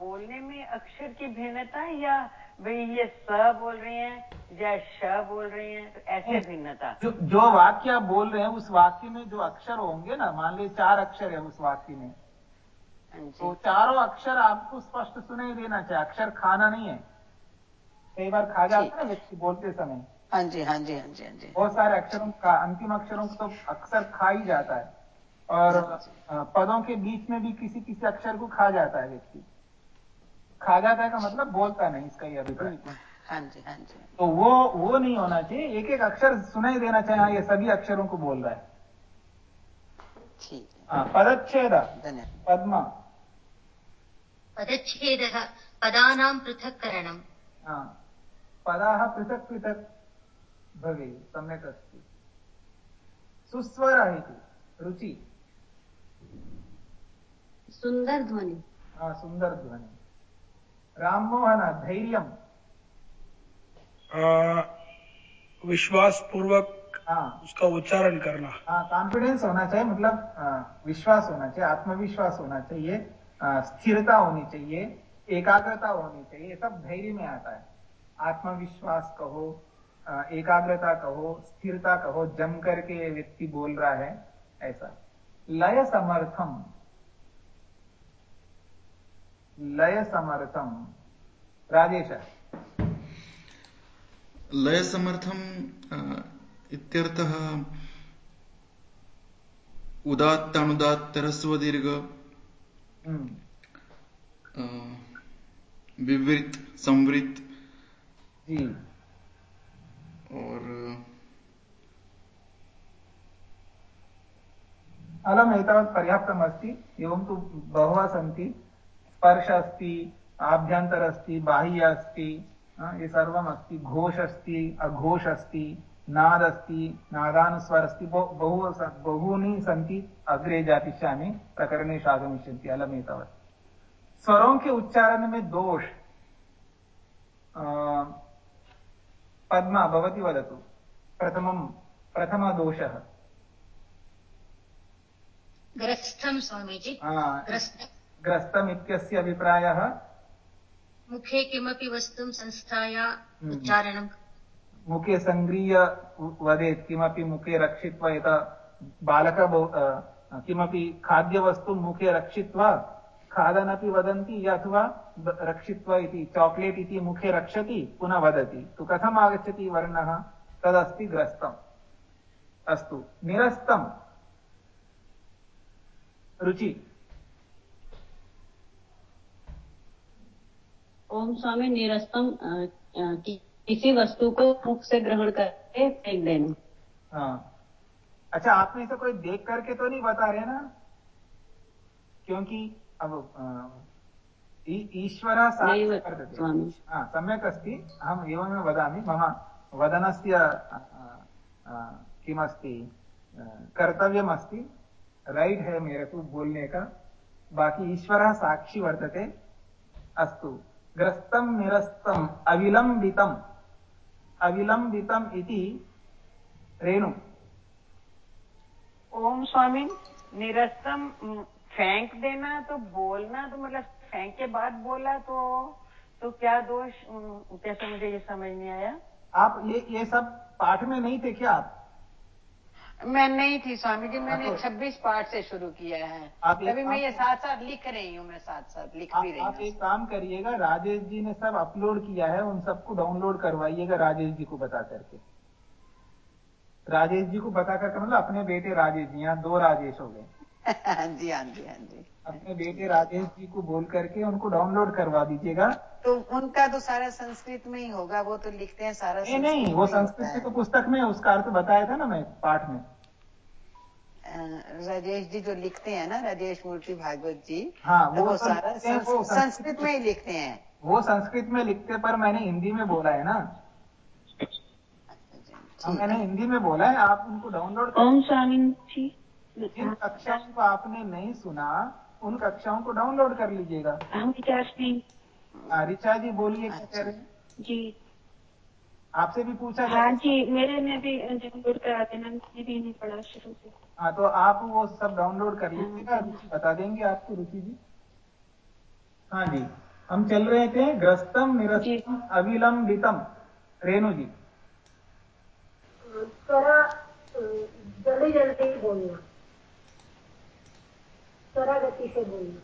बोलने में अक्षर की भिन्नता या भाई ये स बोल रहे हैं या श बोल रहे हैं तो ऐसे भिन्नता। जो, जो वाक्य आप बोल रहे हैं उस वाक्य में जो अक्षर होंगे ना मान लीजिए चार अक्षर है उस वाक्य में। तो चारों अक्षर आपको स्पष्ट सुनाई देना चाहिए अक्षर खाना नहीं है। कई बार खा जाता है व्यक्ति बोलते समय। हाँ जी हाँ जी हाँ जी हाँ जी। बहुत सारे अक्षरों का अंतिम अक्षरों को तो अक्सर खा ही जाता है। और पदों के बीच में भी किसी किसी अक्षर को खा जाता है व्यक्ति। खा जाता है का मतलब बोलता नहीं इसका ये अभिप्राय हाँ। जी हाँ जी। तो वो वो नहीं होना चाहिए। एक एक अक्षर सुनाई देना चाहिए ये सभी अक्षरों को बोल रहा है। ठीक हाँ। पदच्छेद। धन्यवाद। पद्मा। पदच्छेदः पदानां पृथक्करणम् हाँ पदाः पृथक् पृथक् भवेत् सम्यक् अस्ति। सुस्वरः इति रुचि। सुन्दर ध्वनि हाँ राममोहन धैर्यम। विश्वास पूर्वक हाँ। उसका उच्चारण करना। हाँ कॉन्फिडेंस होना चाहिए मतलब आ, विश्वास होना चाहिए आत्मविश्वास होना चाहिए आ, स्थिरता होनी चाहिए एकाग्रता होनी चाहिए सब धैर्य में आता है। आत्मविश्वास कहो आ, एकाग्रता कहो स्थिरता कहो जम करके व्यक्ति बोल रहा है ऐसा। लय समर्थम। लय समर्थम राजेश। लय समर्थम इत्यर्थः उदात्त अनुदात्त ह्रस्व दीर्घ विवृत संवृत। और अलम् एतावत् पर्याप्तमस्ति एवं तु बहवः सन्ति। स्पर्श अस्ति आभ्यन्तर अस्ति बाह्य अस्ति ये सर्वम् अस्ति। घोष अस्ति अघोष अस्ति नाद अस्ति नादानुस्वर अस्ति बहु बहूनि सन्ति अग्रे जातिष्यामि प्रकरणेषु आगमिष्यन्ति अलम् एतावत् स्वरों के उच्चारण में दोष पद्मा भवती वदतु। प्रथमं प्रथमदोषः ग्रस्थं स्वामीजी। हाँ, ग्रस्तम् इत्यस्य अभिप्रायः? मुखे किमपि वस्तुं संस्थाय हम्म। उच्चारणं मुखे सङ्ग्रीय वदेत् किमपि मुखे रक्षित्वा यथा बालक किमपि खाद्यवस्तुं मुखे रक्षित्वा खादनपि वदन्ति अथवा रक्षित्वा इति चाक्लेट् इति मुखे रक्षति पुनः वदति। तु कथम् आगच्छति वर्णः? तदस्ति ग्रस्तम्। अस्तु। निरस्तम्। रुचि। ओम स्वामी निरस्तम किसी वस्तु को मुख से ग्रहण करके फेंक देना। हाँ। अच्छा आप में से कोई देख करके तो नहीं बता रहे ना? क्योंकि अब ईश्वरः वर्तते स्वामी। हा, सम्यक् अस्ति। अहम् एवमेव वदामि। मम वदनस्य किमस्ति? कर्तव्यमस्ति। राइट है मेरे को बोलने का। बाकी ईश्वर साक्षी वर्तते। अस्तु। ग्रस्तं निरस्तम् अविलम्बितम्। अविलम्बितम् इति रेणु। ओम स्वामी निरस्तम फेंक देना तो बोलना तो मतलब फेंक के बाद बोला तो तो क्या दोष कैसे मुझे ये समझ नहीं आया? आप ये ये सब पाठ में नहीं थे क्या आप? मैं नहीं थी स्वामी जी मैंने छब्बीस 26 पाठ से शुरू किया है। आप एक मैं ये साथ साथ लिख रही हूँ मैं साथ साथ लिख भी आप, रही आप हूँ। एक काम करिएगा राजेश जी ने सब अपलोड किया है उन सबको डाउनलोड करवाइएगा राजेश जी को बता करके। राजेश जी को बता करके मतलब अपने बेटे राजेश जी यहाँ दो राजेश हो गए। हाँ <laughs> जी हाँ जी हाँ जी। अपने बेटे राजेश जी को बोल करके उनको डाउनलोड करवा दीजिएगा। तो उनका तो सारा संस्कृत में ही होगा वो तो लिखते हैं सारा नहीं नहीं वो संस्कृत की तो पुस्तक में उसका अर्थ बताया था ना मैं पाठ में। राजेश जी जो लिखते हैं ना राजेश मूर्ति भागवत जी हाँ वो तो सारा वो संस- संस्कृत में ही लिखते हैं। वो संस्कृत में लिखते पर मैंने हिंदी में बोला है ना। हाँ, मैंने हिंदी में बोला है आप उनको डाउनलोड कर ओम स्वामी जी। जिन कक्षाओं को आपने नहीं सुना उन कक्षाओं को डाउनलोड कर लीजिएगा। हम हाँ, रिचा जी बोलिए क्या कह रहे हैं? जी। आपसे भी पूछा हाँ जी मेरे में भी डाउनलोड करा देना मैंने भी नहीं पढ़ा शुरू से। हाँ तो आप वो सब डाउनलोड कर लीजिएगा रुचि बता देंगे आपको रुचि जी। हाँ जी हम चल रहे थे ग्रस्तम निरस्तम अविलंबितम। रेणु जी। जल्दी जल्दी बोलना त्वरा गति से बोलना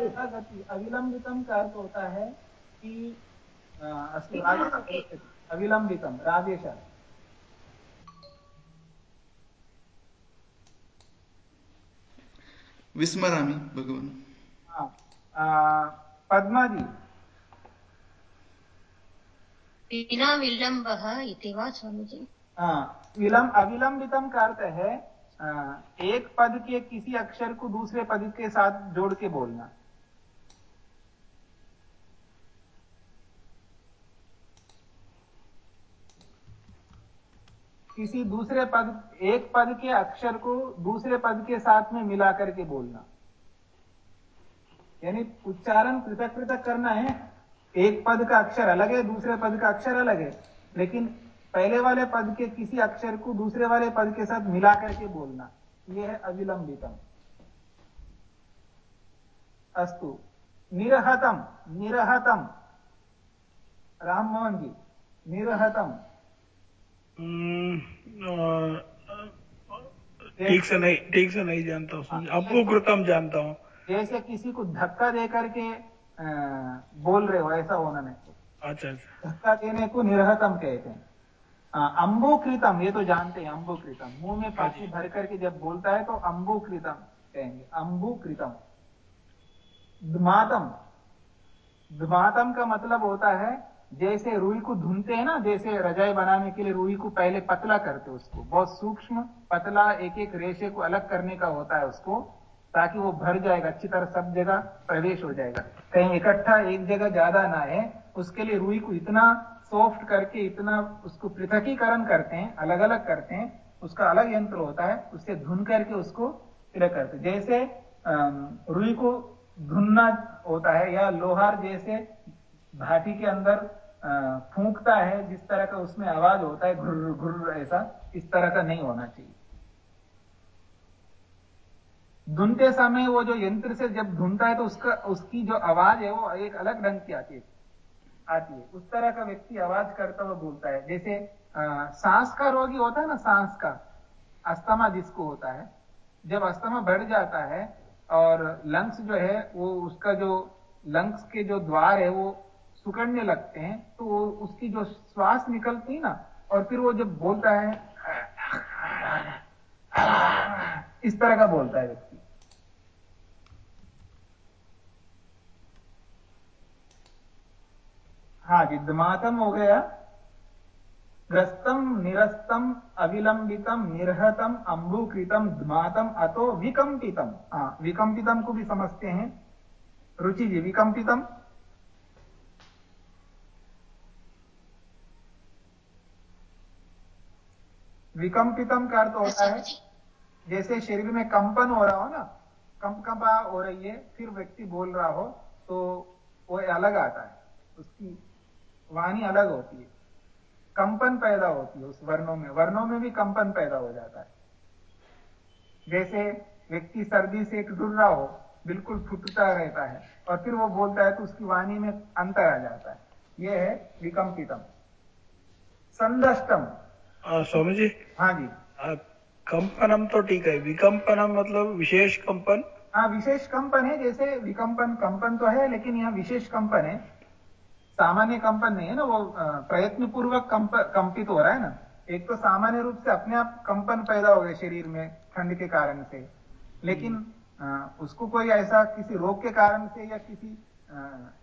गति अविलंबितम का अर्थ होता है कि। अविलंबितम राजेश। विस्मरामि भगवान्। हाँ, जी विना विलम्बः इति वा स्वामीजी? हाँ विलंब अविलंबितम का अर्थ है एक पद के किसी अक्षर को दूसरे पद के साथ जोड़ के बोलना। किसी दूसरे पद, एक पद के अक्षर को दूसरे पद के साथ में मिला करके बोलना। यानी उच्चारण पृथक पृथक करना है। एक पद का अक्षर अलग है, दूसरे पद का अक्षर अलग है। लेकिन पहले वाले पद के किसी अक्षर को दूसरे वाले पद के साथ मिला करके बोलना यह है अविलंबितम। अस्तु। निरहतम निरहतम। राम मोहन जी, निरहतम। ठीक से नहीं ठीक से नहीं जानता हूँ स्वामी अपकृतम जानता हूँ। जैसे किसी को धक्का दे करके बोल रहे हो ऐसा होना नहीं। अच्छा अच्छा। धक्का देने को निरहतम कहते हैं। हाँ, अम्बुकृतम ये तो जानते हैं अम्बुकृतम मुँह में पानी भर करके जब बोलता है तो अम्बुकृतम कहेंगे। अम्बुकृतम द्मातम। द्मातम का मतलब होता है जैसे रुई को धुनते हैं ना, जैसे रजाई बनाने के लिए रुई को पहले पतला करते उसको। बहुत सूक्ष्म, पतला एक एक रेशे को अलग करने का होता है उसको, ताकि वो भर जाएगा, अच्छी तरह सब जगह प्रवेश हो जाएगा। कहीं इकट्ठा एक जगह ज़्यादा ना है, उसके लिए रुई को इतना सॉफ्ट करके, इतना उसको पृथकीकरण करते हैं अलग अलग करते हैं, उसका अलग यंत्र होता है उससे धुन करके उसको अलग करते जैसे रुई को धुनना होता है, या लोहार जैसे भाटी के अंदर फूंकता है, जिस तरह का उसमें आवाज़ होता है घुर घुर ऐसा, इस तरह का नहीं होना चाहिए। धुनते समय वो जो यंत्र से जब धुनता है तो उसका, उसकी जो आवाज़ है, वो एक अलग ढंग की आती है आती है। उस तरह का व्यक्ति आवाज़ करता हुआ बोलता है। जैसे सांस का रोगी होता है ना, सांस का, अस्थमा जिसको होता है, जब अस्थमा बढ़ जाता है, और लंग्स जो है, वो उसका जो लंग्स के जो द्वार है, वो सुकड़ने लगते हैं तो उसकी जो श्वास निकलती ना, और फिर वो जब बोलता है, इस तरह का बोलता है व्यक्ति। हाँ जी, दमातम हो गया। ग्रस्तम, निरस्तम, अविलंबितम, निर्हतम, अम्बुकृतम, द्मातम, अतो विकंपितम हाँ विकंपितम को भी समझते हैं। रुचि जी विकंपितम विकंपितम का अर्थ होता है, जैसे शरीर में कंपन हो रहा हो ना कंपकंपा हो रही है, फिर व्यक्ति बोल रहा हो तो वो अलग आता है, उसकी वाणी अलग होती है। कंपन पैदा होती है उस वर्णों में वर्णों में भी कंपन पैदा हो जाता है। जैसे व्यक्ति सर्दी से डुर रहा हो, बिल्कुल फुटता रहता है, और फिर वो बोलता है तो उसकी वाणी में अंतर आ जाता है। यह है विकंपितम। संदष्टम। स्वामी जी। हाँ जी। कंपनम तो ठीक है। विकंपनम मतलब विशेष कंपन। हाँ विशेष कंपन है जैसे विकंपन कंपन तो है लेकिन यहाँ विशेष कंपन है। सामान्य कंपन नहीं है ना वो प्रयत्न पूर्वक कंप, कंपित हो रहा है ना। एक तो सामान्य रूप से अपने आप कंपन पैदा हो गए शरीर में ठंड के कारण से। लेकिन आ, उसको कोई ऐसा किसी रोग के कारण से या किसी आ,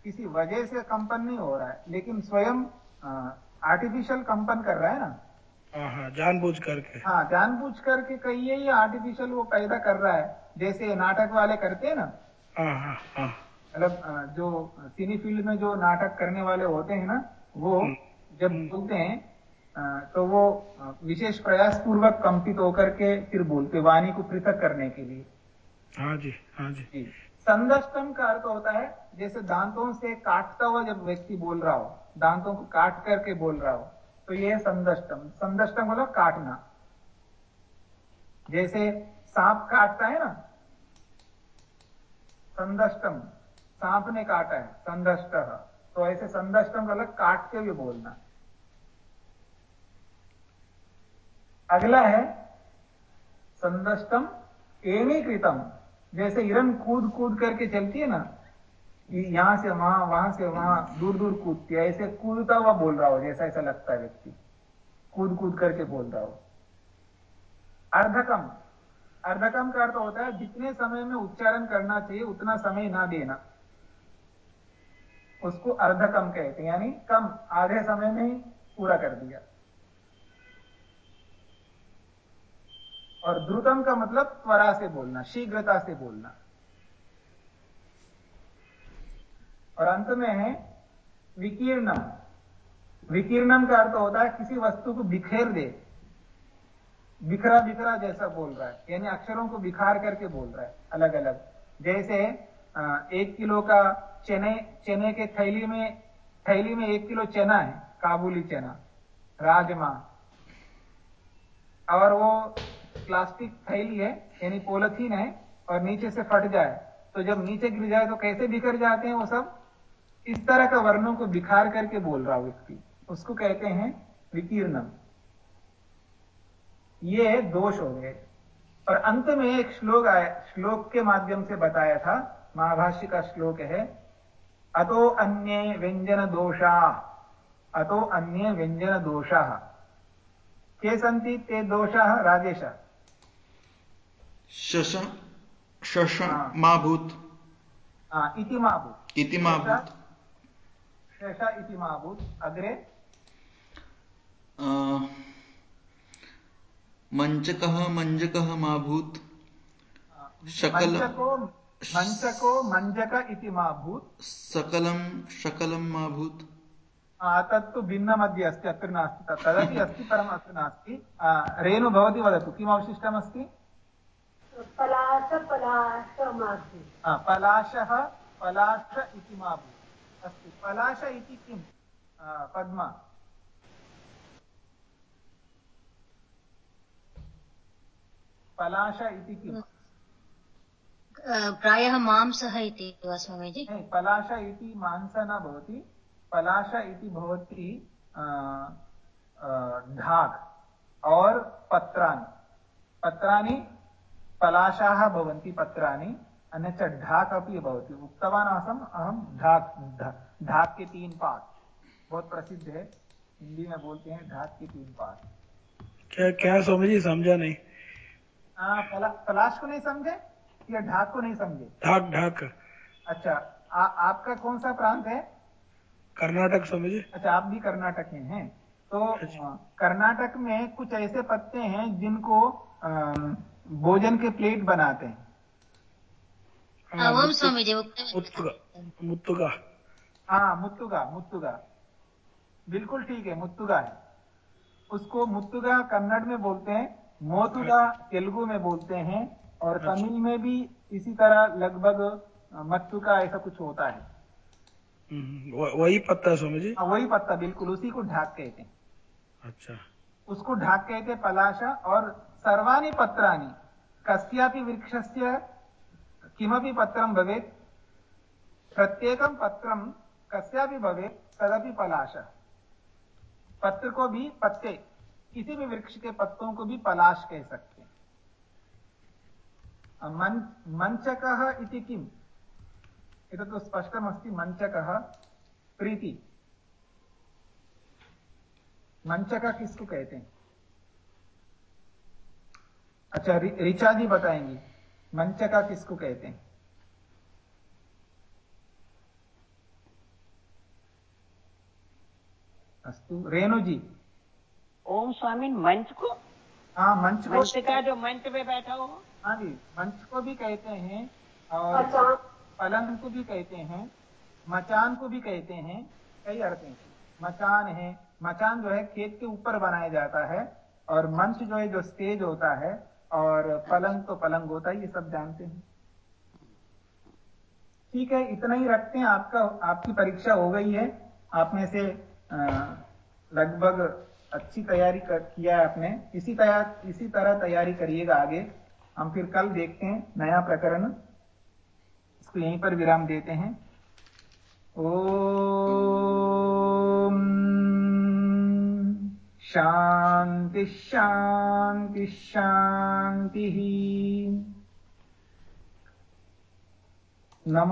किसी वजह से कंपन नहीं हो रहा है। लेकिन स्वयं आर्टिफिशियल कंपन कर रहा है ना। हाँ, हाँ जानबूझ करके हाँ जानबूझ करके कहिए ये आर्टिफिशियल वो पैदा कर रहा है। जैसे नाटक वाले करते हैं ना। हाँ, हाँ, मतलब जो सिनी फ़ील्ड में जो नाटक करने वाले होते हैं ना वो हम्म। जब बोलते हैं तो वो विशेष प्रयास पूर्वक कंपित होकर के फिर बोलते वाणी को पृथक करने के लिए। हाँ जी हाँ जी, जी। संदष्टम का अर्थ होता है जैसे दांतों से काटता हुआ जब व्यक्ति बोल रहा हो दांतों को काट करके बोल रहा हो तो यह संदष्टम। संदष्टम बोला काटना। जैसे सांप काटता है ना, संदष्टम। सांप ने काटा है, संदष्ट। तो ऐसे संदष्टम अलग काट के भी बोलना। अगला है, संदष्टम एनीकृतम। जैसे हिरन कूद कूद करके चलती है ना यहाँ से वहाँ वहाँ से वहाँ दूर दूर कूदती है। ऐसे कूदता हुआ बोल रहा हो, जैसा ऐसा लगता है व्यक्ति। कूद कूद करके बोल रहा हो। अर्धकम। अर्धकम का अर्थ होता है, जितने समय में उच्चारण करना चाहिए, उतना समय ना देना। उसको अर्धकम कहते हैं, यानी कम, आधे समय में ही पूरा कर दिया। और द्रुतम का मतलब त्वरा से बोलना, शीघ्रता से बोलना। और अंत में है विकीर्णम। विकीर्णम का अर्थ होता है किसी वस्तु को बिखेर दे। बिखरा बिखरा जैसा बोल रहा है। यानी अक्षरों को बिखार करके बोल रहा है अलग अलग जैसे एक किलो का चने चने के थैली में थैली में एक किलो चना है, काबुली चना, राजमा। और वो प्लास्टिक थैली है, यानी पोलथीन है, और नीचे से फट जाए। तो जब नीचे गिर जाए तो कैसे बिखर जाते हैं वो सब? इस तरह का वर्णों को बिखार करके बोल रहा व्यक्ति। उसको कहते हैं विकीर्णम। ये दोष हो गए। और अंत में एक श्लोक आया श्लोक के माध्यम से बताया था महाभाष्य का श्लोक है अतो अन्य व्यंजन दोषा। अतो अन्य व्यंजन दोषा। के सन्ति ते दोषाः? राजेश। शश शश माभूत्। इति माभूत्। इति माभूत्। शश इति माभूत् अग्रे? मञ्चकः मञ्जकः माभूत्। शकल मञ्चको मञ्जक इति माभूत्। सकलं शकलं माभूत्। तत्तु भिन्नमध्ये अस्ति अत्र नास्ति तदपि अस्ति परम् अत्र नास्ति। रेणु भवती वदतु किमवशिष्टमस्ति? पलाश पलाश पलाशः पलाश इति माभूत्। अस्तु। पलाश इति किं पद्मा। पलाश इति किम्? प्रायः मांसः इति वा स्वामीजि। पलाश इति मांस न भवति। पलाश इति भवति ढाक् और पत्राणि। पत्राणि पलाशाः भवन्ति पत्राणि। अन्यच्च ढाक् अपि भवति। उक्तवान् आसम् अहं ढाक् ढाक के तीन पार्ट। बहुत प्रसिद्ध है। हिंदी में बोलते हैं ढाक के तीन पार्ट। क्या क्या स्वामी जी समझा नहीं। हाँ, पला, पलाश को नहीं समझे या ढाक को नहीं समझे? ढाक ढाक। अच्छा आ, आपका कौन सा प्रांत है? कर्नाटक स्वामी जी। अच्छा आप भी कर्नाटक में हैं। तो अ, कर्नाटक में कुछ ऐसे पत्ते हैं जिनको अम, भोजन के प्लेट बनाते हैं। हाँ, मुत्तुगा हाँ मुत्तुगा मुत्तुगा बिल्कुल ठीक है मुत्तुगा है। उसको मुत्तुगा कन्नड़ में बोलते हैं मोतुगा तेलुगु में बोलते हैं और तमिल में भी इसी तरह लगभग मत्तुका ऐसा कुछ होता है। हम्म, वही पत्ता स्वामी जी हाँ, वही पत्ता बिल्कुल उसी को ढाक कहते हैं। अच्छा। उसको ढाक कहते हैं पलाशा और सर्वाणि पत्राणि कस्यापि वृक्षस्य किमपि पत्रं भवेत्? प्रत्येकं पत्रं कस्यापि भवेत् तदपि पलाशः। पत्र को भी पत्ते। किसी भी वृक्ष के पत्तों को भी पलाश कह सकते हैं। मं, मञ्चकः इति किम्? तु मञ्चकः प्रीति। मंचका किसको कहते हैं? अच्छा रि, रिचा जी बताएँगी। मंचका किसको कहते हैं? अस्तु रेणु जी। ओम स्वामी मंच को? हाँ मंच को। मंच का जो मंच पे बैठा हो? हाँ जी मंच को भी कहते हैं और पलंग को भी कहते हैं मचान को भी कहते हैं। कई अर्थ हैं। मचान है मचान जो है खेत के ऊपर बनाया जाता है और मंच जो है जो स्टेज होता है और पलंग तो पलंग होता है ये सब जानते हैं। ठीक है, इतना ही रखते हैं, आपका, आपकी परीक्षा हो गई है। आप में से लगभग अच्छी तैयारी कर, किया है आपने। इसी तैयार, इसी तरह तैयारी करिएगा आगे। हम फिर कल देखते हैं नया प्रकरण। इसको यहीं पर विराम देते हैं। ओम शांति शांति नमो।